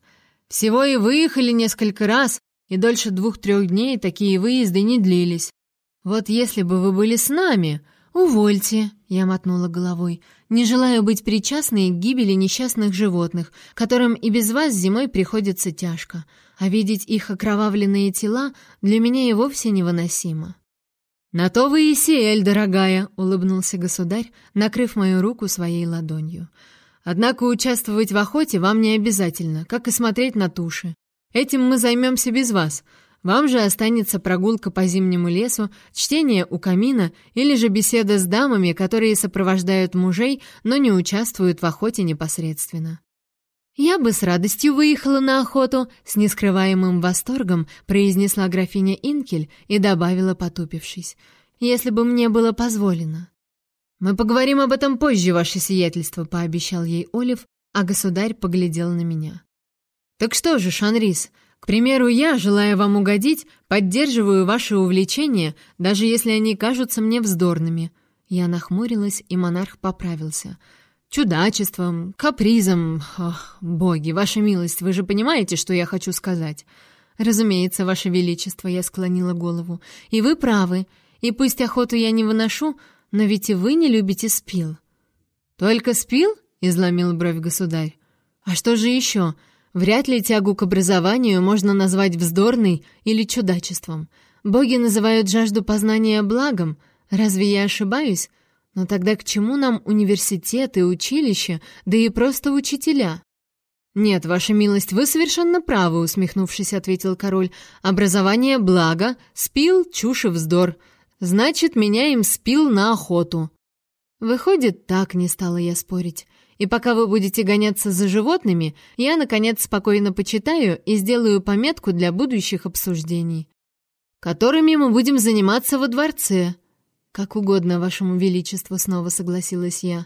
«Всего и выехали несколько раз, и дольше двух-трех дней такие выезды не длились. Вот если бы вы были с нами...» «Увольте», — я мотнула головой, — «не желаю быть причастной к гибели несчастных животных, которым и без вас зимой приходится тяжко, а видеть их окровавленные тела для меня и вовсе невыносимо». «На то вы и сиэль, дорогая», — улыбнулся государь, накрыв мою руку своей ладонью. «Однако участвовать в охоте вам не обязательно, как и смотреть на туши. Этим мы займемся без вас. Вам же останется прогулка по зимнему лесу, чтение у камина или же беседа с дамами, которые сопровождают мужей, но не участвуют в охоте непосредственно. «Я бы с радостью выехала на охоту», — с нескрываемым восторгом произнесла графиня Инкель и добавила, потупившись, «если бы мне было позволено». «Мы поговорим об этом позже, ваше сиятельство», — пообещал ей Олив, а государь поглядел на меня. «Так что же, Шанрис, к примеру, я, желая вам угодить, поддерживаю ваши увлечения, даже если они кажутся мне вздорными». Я нахмурилась, и монарх поправился. «Чудачеством, капризом... Ох, боги, ваша милость, вы же понимаете, что я хочу сказать?» «Разумеется, ваше величество», — я склонила голову. «И вы правы. И пусть охоту я не выношу, но ведь и вы не любите спил». «Только спил?» — изломил бровь государь. «А что же еще?» Вряд ли тягу к образованию можно назвать вздорной или чудачеством. Боги называют жажду познания благом. Разве я ошибаюсь? Но тогда к чему нам университет и училище, да и просто учителя? «Нет, ваша милость, вы совершенно правы», — усмехнувшись, ответил король. «Образование — благо, спил — чушь и вздор. Значит, меня им спил на охоту. Выходит, так не стала я спорить. И пока вы будете гоняться за животными, я, наконец, спокойно почитаю и сделаю пометку для будущих обсуждений, которыми мы будем заниматься во дворце. Как угодно, вашему величеству, снова согласилась я.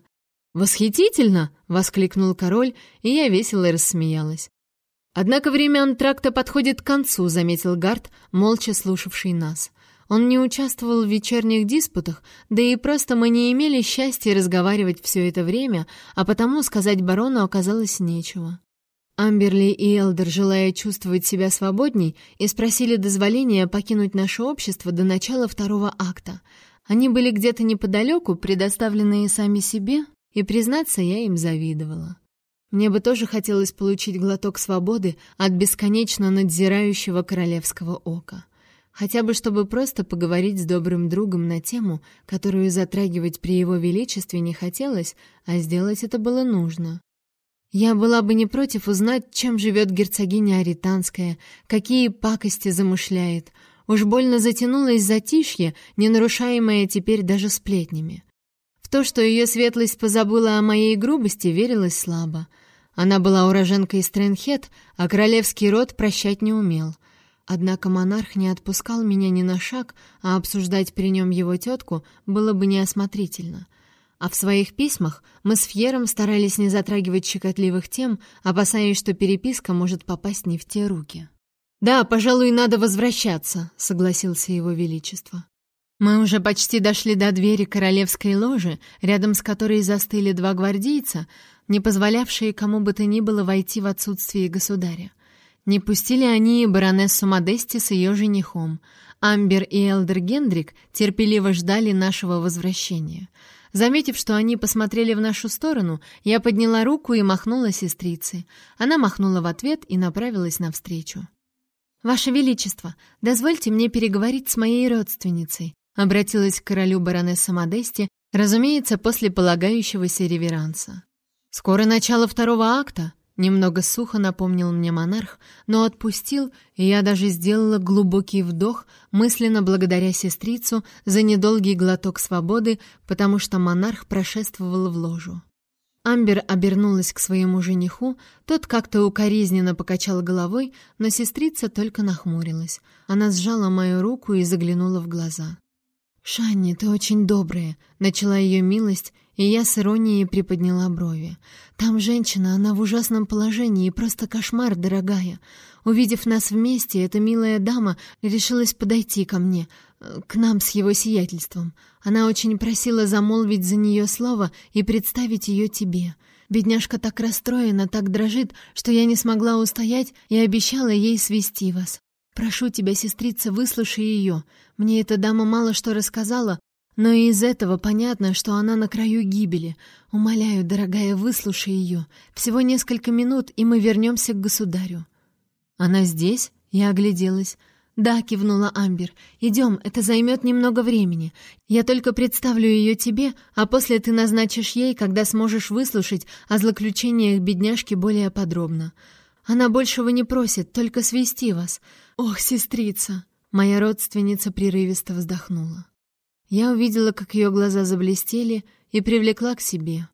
«Восхитительно!» — воскликнул король, и я весело рассмеялась. «Однако время антракта подходит к концу», — заметил Гард, молча слушавший нас. Он не участвовал в вечерних диспутах, да и просто мы не имели счастья разговаривать все это время, а потому сказать барону оказалось нечего. Амберли и Элдер, желая чувствовать себя свободней, и спросили дозволения покинуть наше общество до начала второго акта. Они были где-то неподалеку, предоставленные сами себе, и, признаться, я им завидовала. Мне бы тоже хотелось получить глоток свободы от бесконечно надзирающего королевского ока. Хотя бы чтобы просто поговорить с добрым другом на тему, которую затрагивать при его величестве не хотелось, а сделать это было нужно. Я была бы не против узнать, чем живет герцогиня Аританская, какие пакости замышляет. Уж больно затянулось затишье, не нарушаемое теперь даже сплетнями. В то, что ее светлость позабыла о моей грубости, верилось слабо. Она была уроженкой Стрэнхет, а королевский род прощать не умел — Однако монарх не отпускал меня ни на шаг, а обсуждать при нем его тетку было бы неосмотрительно. А в своих письмах мы с Фьером старались не затрагивать щекотливых тем, опасаясь, что переписка может попасть не в те руки. «Да, пожалуй, надо возвращаться», — согласился его величество. Мы уже почти дошли до двери королевской ложи, рядом с которой застыли два гвардейца, не позволявшие кому бы то ни было войти в отсутствие государя. Не пустили они баронессу Модести с ее женихом. Амбер и Элдер Гендрик терпеливо ждали нашего возвращения. Заметив, что они посмотрели в нашу сторону, я подняла руку и махнула сестрице. Она махнула в ответ и направилась навстречу. «Ваше Величество, дозвольте мне переговорить с моей родственницей», обратилась к королю баронесса Модести, разумеется, после полагающегося реверанса. «Скоро начало второго акта», Немного сухо напомнил мне монарх, но отпустил, и я даже сделала глубокий вдох, мысленно благодаря сестрицу за недолгий глоток свободы, потому что монарх прошествовал в ложу. Амбер обернулась к своему жениху, тот как-то укоризненно покачал головой, но сестрица только нахмурилась. Она сжала мою руку и заглянула в глаза. «Шанни, ты очень добрая», — начала ее милость, и я с иронией приподняла брови. «Там женщина, она в ужасном положении, просто кошмар, дорогая. Увидев нас вместе, эта милая дама решилась подойти ко мне, э, к нам с его сиятельством. Она очень просила замолвить за нее слово и представить ее тебе». Бедняжка так расстроена, так дрожит, что я не смогла устоять и обещала ей свести вас. Прошу тебя, сестрица, выслушай ее. Мне эта дама мало что рассказала, но из этого понятно, что она на краю гибели. Умоляю, дорогая, выслушай ее. Всего несколько минут, и мы вернемся к государю». «Она здесь?» — я огляделась. «Да», — кивнула Амбер. «Идем, это займет немного времени. Я только представлю ее тебе, а после ты назначишь ей, когда сможешь выслушать о злоключениях бедняжки более подробно. Она большего не просит, только свести вас. Ох, сестрица!» Моя родственница прерывисто вздохнула. Я увидела, как ее глаза заблестели, и привлекла к себе.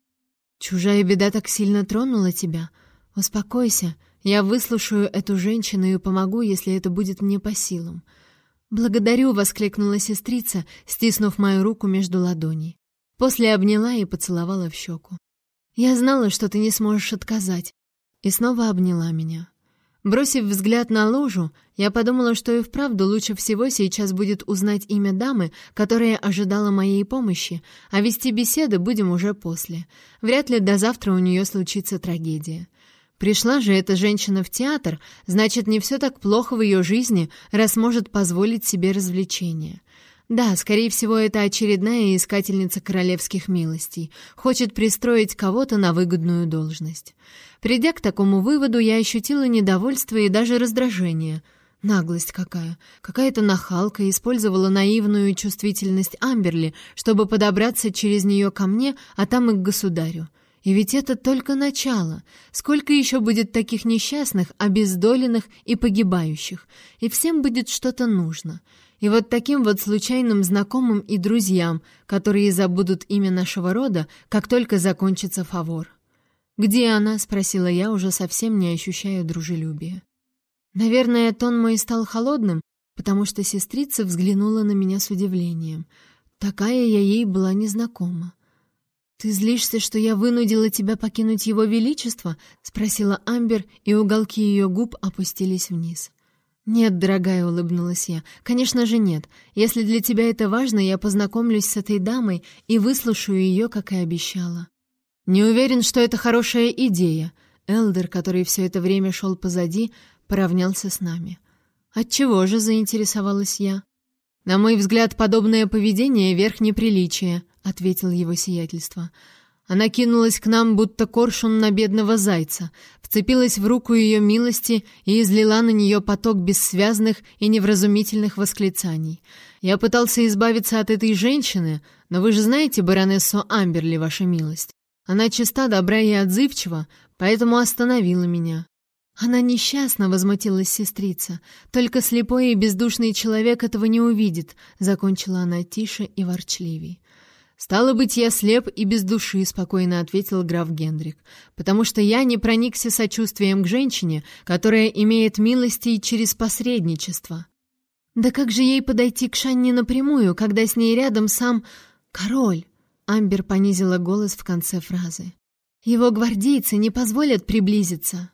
«Чужая беда так сильно тронула тебя? Успокойся, я выслушаю эту женщину и помогу, если это будет мне по силам». «Благодарю!» — воскликнула сестрица, стиснув мою руку между ладоней. После обняла и поцеловала в щеку. «Я знала, что ты не сможешь отказать», и снова обняла меня. Бросив взгляд на ложу, я подумала, что и вправду лучше всего сейчас будет узнать имя дамы, которая ожидала моей помощи, а вести беседы будем уже после. Вряд ли до завтра у нее случится трагедия. Пришла же эта женщина в театр, значит, не все так плохо в ее жизни, раз может позволить себе развлечения. Да, скорее всего, это очередная искательница королевских милостей, хочет пристроить кого-то на выгодную должность. Придя к такому выводу, я ощутила недовольство и даже раздражение. Наглость какая! Какая-то нахалка использовала наивную чувствительность Амберли, чтобы подобраться через нее ко мне, а там и к государю. И ведь это только начало. Сколько еще будет таких несчастных, обездоленных и погибающих? И всем будет что-то нужно. И вот таким вот случайным знакомым и друзьям, которые забудут имя нашего рода, как только закончится фавор. «Где она?» — спросила я, уже совсем не ощущая дружелюбия. Наверное, тон мой стал холодным, потому что сестрица взглянула на меня с удивлением. Такая я ей была незнакома. «Ты злишься, что я вынудила тебя покинуть его величество?» — спросила Амбер, и уголки ее губ опустились вниз. «Нет, дорогая», — улыбнулась я, — «конечно же нет. Если для тебя это важно, я познакомлюсь с этой дамой и выслушаю ее, как и обещала». «Не уверен, что это хорошая идея». Элдер, который все это время шел позади, поравнялся с нами. «Отчего же?» — заинтересовалась я. «На мой взгляд, подобное поведение — верх неприличия», — ответил его сиятельство. Она кинулась к нам, будто коршун на бедного зайца, вцепилась в руку ее милости и излила на нее поток бессвязных и невразумительных восклицаний. Я пытался избавиться от этой женщины, но вы же знаете баронессу Амберли, ваша милость. Она чиста, добра и отзывчива, поэтому остановила меня. Она несчастна, возмутилась сестрица. Только слепой и бездушный человек этого не увидит, закончила она тише и ворчливей. «Стало быть, я слеп и без души», — спокойно ответил граф Гендрик, «потому что я не проникся сочувствием к женщине, которая имеет милости через посредничество». «Да как же ей подойти к Шанне напрямую, когда с ней рядом сам король?» Амбер понизила голос в конце фразы. «Его гвардейцы не позволят приблизиться».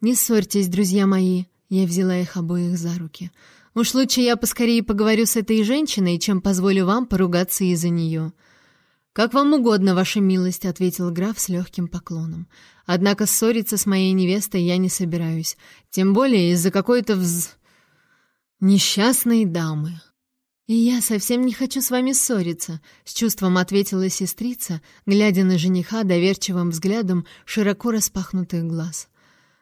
«Не ссорьтесь, друзья мои», — я взяла их обоих за руки. «Уж лучше я поскорее поговорю с этой женщиной, чем позволю вам поругаться из-за нее». «Как вам угодно, ваша милость», — ответил граф с легким поклоном. «Однако ссориться с моей невестой я не собираюсь, тем более из-за какой-то вз... несчастной дамы». «И я совсем не хочу с вами ссориться», — с чувством ответила сестрица, глядя на жениха доверчивым взглядом широко распахнутых глаз.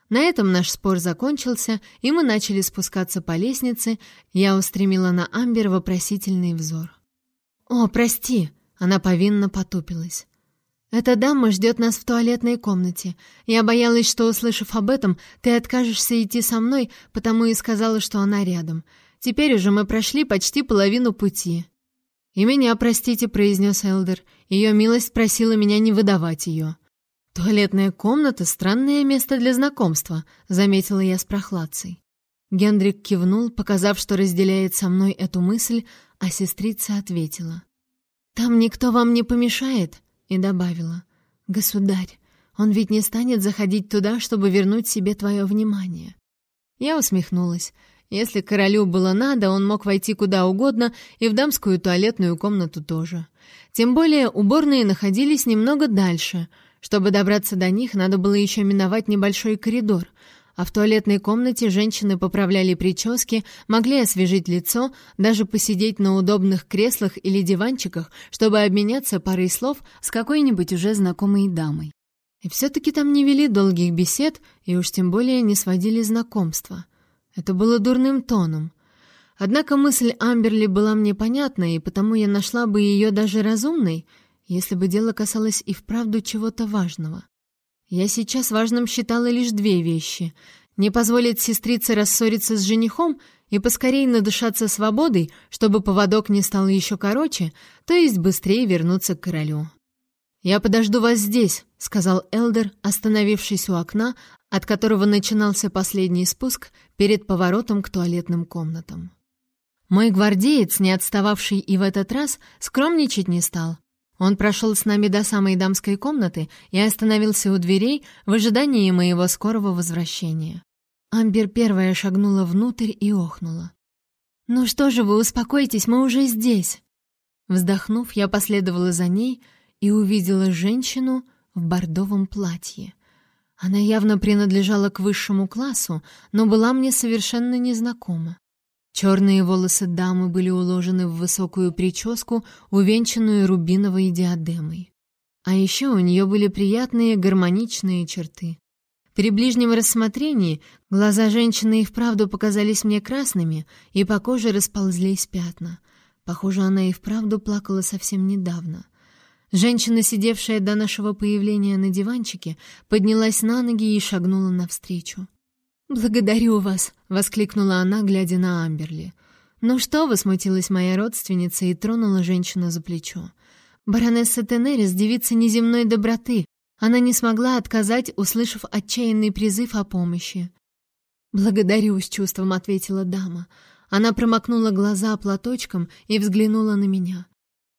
На этом наш спор закончился, и мы начали спускаться по лестнице. Я устремила на Амбер вопросительный взор. «О, прости!» — она повинно потупилась. «Эта дама ждет нас в туалетной комнате. Я боялась, что, услышав об этом, ты откажешься идти со мной, потому и сказала, что она рядом. Теперь уже мы прошли почти половину пути». «И меня, простите», — произнес Элдер. Ее милость просила меня не выдавать ее. «Туалетная комната — странное место для знакомства», — заметила я с прохладцей. Гендрик кивнул, показав, что разделяет со мной эту мысль, а сестрица ответила. «Там никто вам не помешает?» и добавила. «Государь, он ведь не станет заходить туда, чтобы вернуть себе твое внимание». Я усмехнулась. Если королю было надо, он мог войти куда угодно и в дамскую туалетную комнату тоже. Тем более уборные находились немного дальше — чтобы добраться до них, надо было еще миновать небольшой коридор, а в туалетной комнате женщины поправляли прически, могли освежить лицо, даже посидеть на удобных креслах или диванчиках, чтобы обменяться парой слов с какой-нибудь уже знакомой дамой. И все-таки там не вели долгих бесед, и уж тем более не сводили знакомства. Это было дурным тоном. Однако мысль Амберли была мне понятна, и потому я нашла бы ее даже разумной — если бы дело касалось и вправду чего-то важного. Я сейчас важным считала лишь две вещи — не позволить сестрице рассориться с женихом и поскорее надышаться свободой, чтобы поводок не стал еще короче, то есть быстрее вернуться к королю. «Я подожду вас здесь», — сказал Элдер, остановившись у окна, от которого начинался последний спуск перед поворотом к туалетным комнатам. Мой гвардеец, не отстававший и в этот раз, скромничать не стал, он прошел с нами до самой дамской комнаты и остановился у дверей в ожидании моего скорого возвращения. Амбер первая шагнула внутрь и охнула. «Ну что же вы, успокойтесь, мы уже здесь!» Вздохнув, я последовала за ней и увидела женщину в бордовом платье. Она явно принадлежала к высшему классу, но была мне совершенно незнакома. Черные волосы дамы были уложены в высокую прическу, увенчанную рубиновой диадемой. А еще у нее были приятные гармоничные черты. При ближнем рассмотрении глаза женщины и вправду показались мне красными, и по коже расползлись пятна. Похоже, она и вправду плакала совсем недавно. Женщина, сидевшая до нашего появления на диванчике, поднялась на ноги и шагнула навстречу. «Благодарю вас!» — воскликнула она, глядя на Амберли. «Ну что вы?» — смутилась моя родственница и тронула женщину за плечо. «Баронесса Тенерис — девица неземной доброты. Она не смогла отказать, услышав отчаянный призыв о помощи». «Благодарю», — с чувством ответила дама. Она промокнула глаза платочком и взглянула на меня.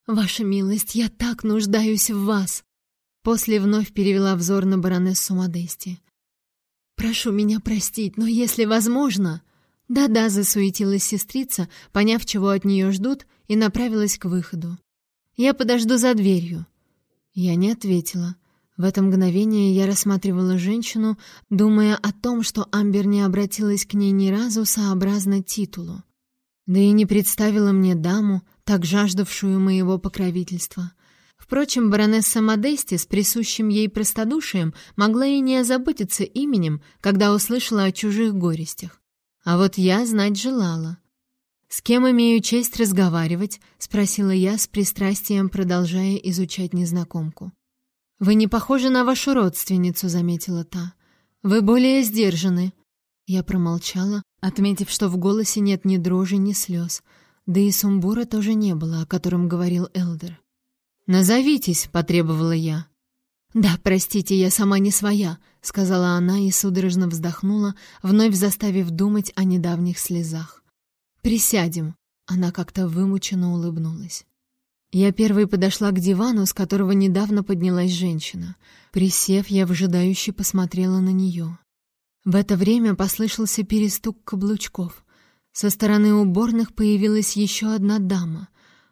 «Ваша милость, я так нуждаюсь в вас!» После вновь перевела взор на баронессу Модести. «Прошу меня простить, но если возможно...» «Да-да», — засуетилась сестрица, поняв, чего от нее ждут, и направилась к выходу. «Я подожду за дверью». Я не ответила. В это мгновение я рассматривала женщину, думая о том, что Амбер не обратилась к ней ни разу сообразно титулу. Да и не представила мне даму, так жаждавшую моего покровительства. Впрочем, баронесса Модести с присущим ей простодушием могла и не озаботиться именем, когда услышала о чужих горестях. А вот я знать желала. «С кем имею честь разговаривать?» — спросила я с пристрастием, продолжая изучать незнакомку. «Вы не похожи на вашу родственницу», — заметила та. «Вы более сдержаны». Я промолчала, отметив, что в голосе нет ни дрожи, ни слез — да и сумбура тоже не было, о котором говорил Элдер. «Назовитесь», — потребовала я. «Да, простите, я сама не своя», — сказала она и судорожно вздохнула, вновь заставив думать о недавних слезах. «Присядем», — она как-то вымученно улыбнулась. Я первой подошла к дивану, с которого недавно поднялась женщина. Присев, я выжидающе посмотрела на нее. В это время послышался перестук каблучков. Со стороны уборных появилась еще одна дама.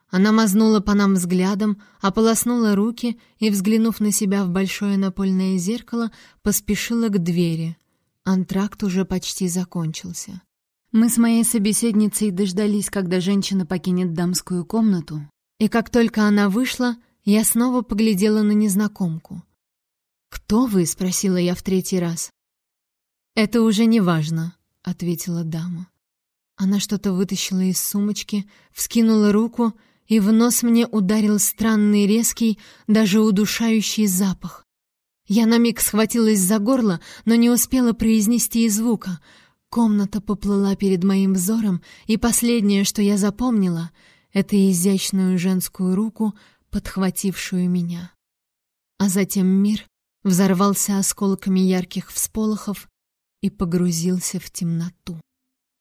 Она мазнула по нам взглядом, ополоснула руки и, взглянув на себя в большое напольное зеркало, поспешила к двери. Антракт уже почти закончился. Мы с моей собеседницей дождались, когда женщина покинет дамскую комнату, и как только она вышла, я снова поглядела на незнакомку. «Кто вы?» — спросила я в третий раз. «Это уже не важно», — ответила дама. Она что-то вытащила из сумочки, вскинула руку, и в нос мне ударил странный резкий, даже удушающий запах. Я на миг схватилась за горло, но не успела произнести и звука. Комната поплыла перед моим взором, и последнее, что я запомнила, — это изящную женскую руку, подхватившую меня. А затем мир взорвался осколками ярких всполохов и погрузился в темноту.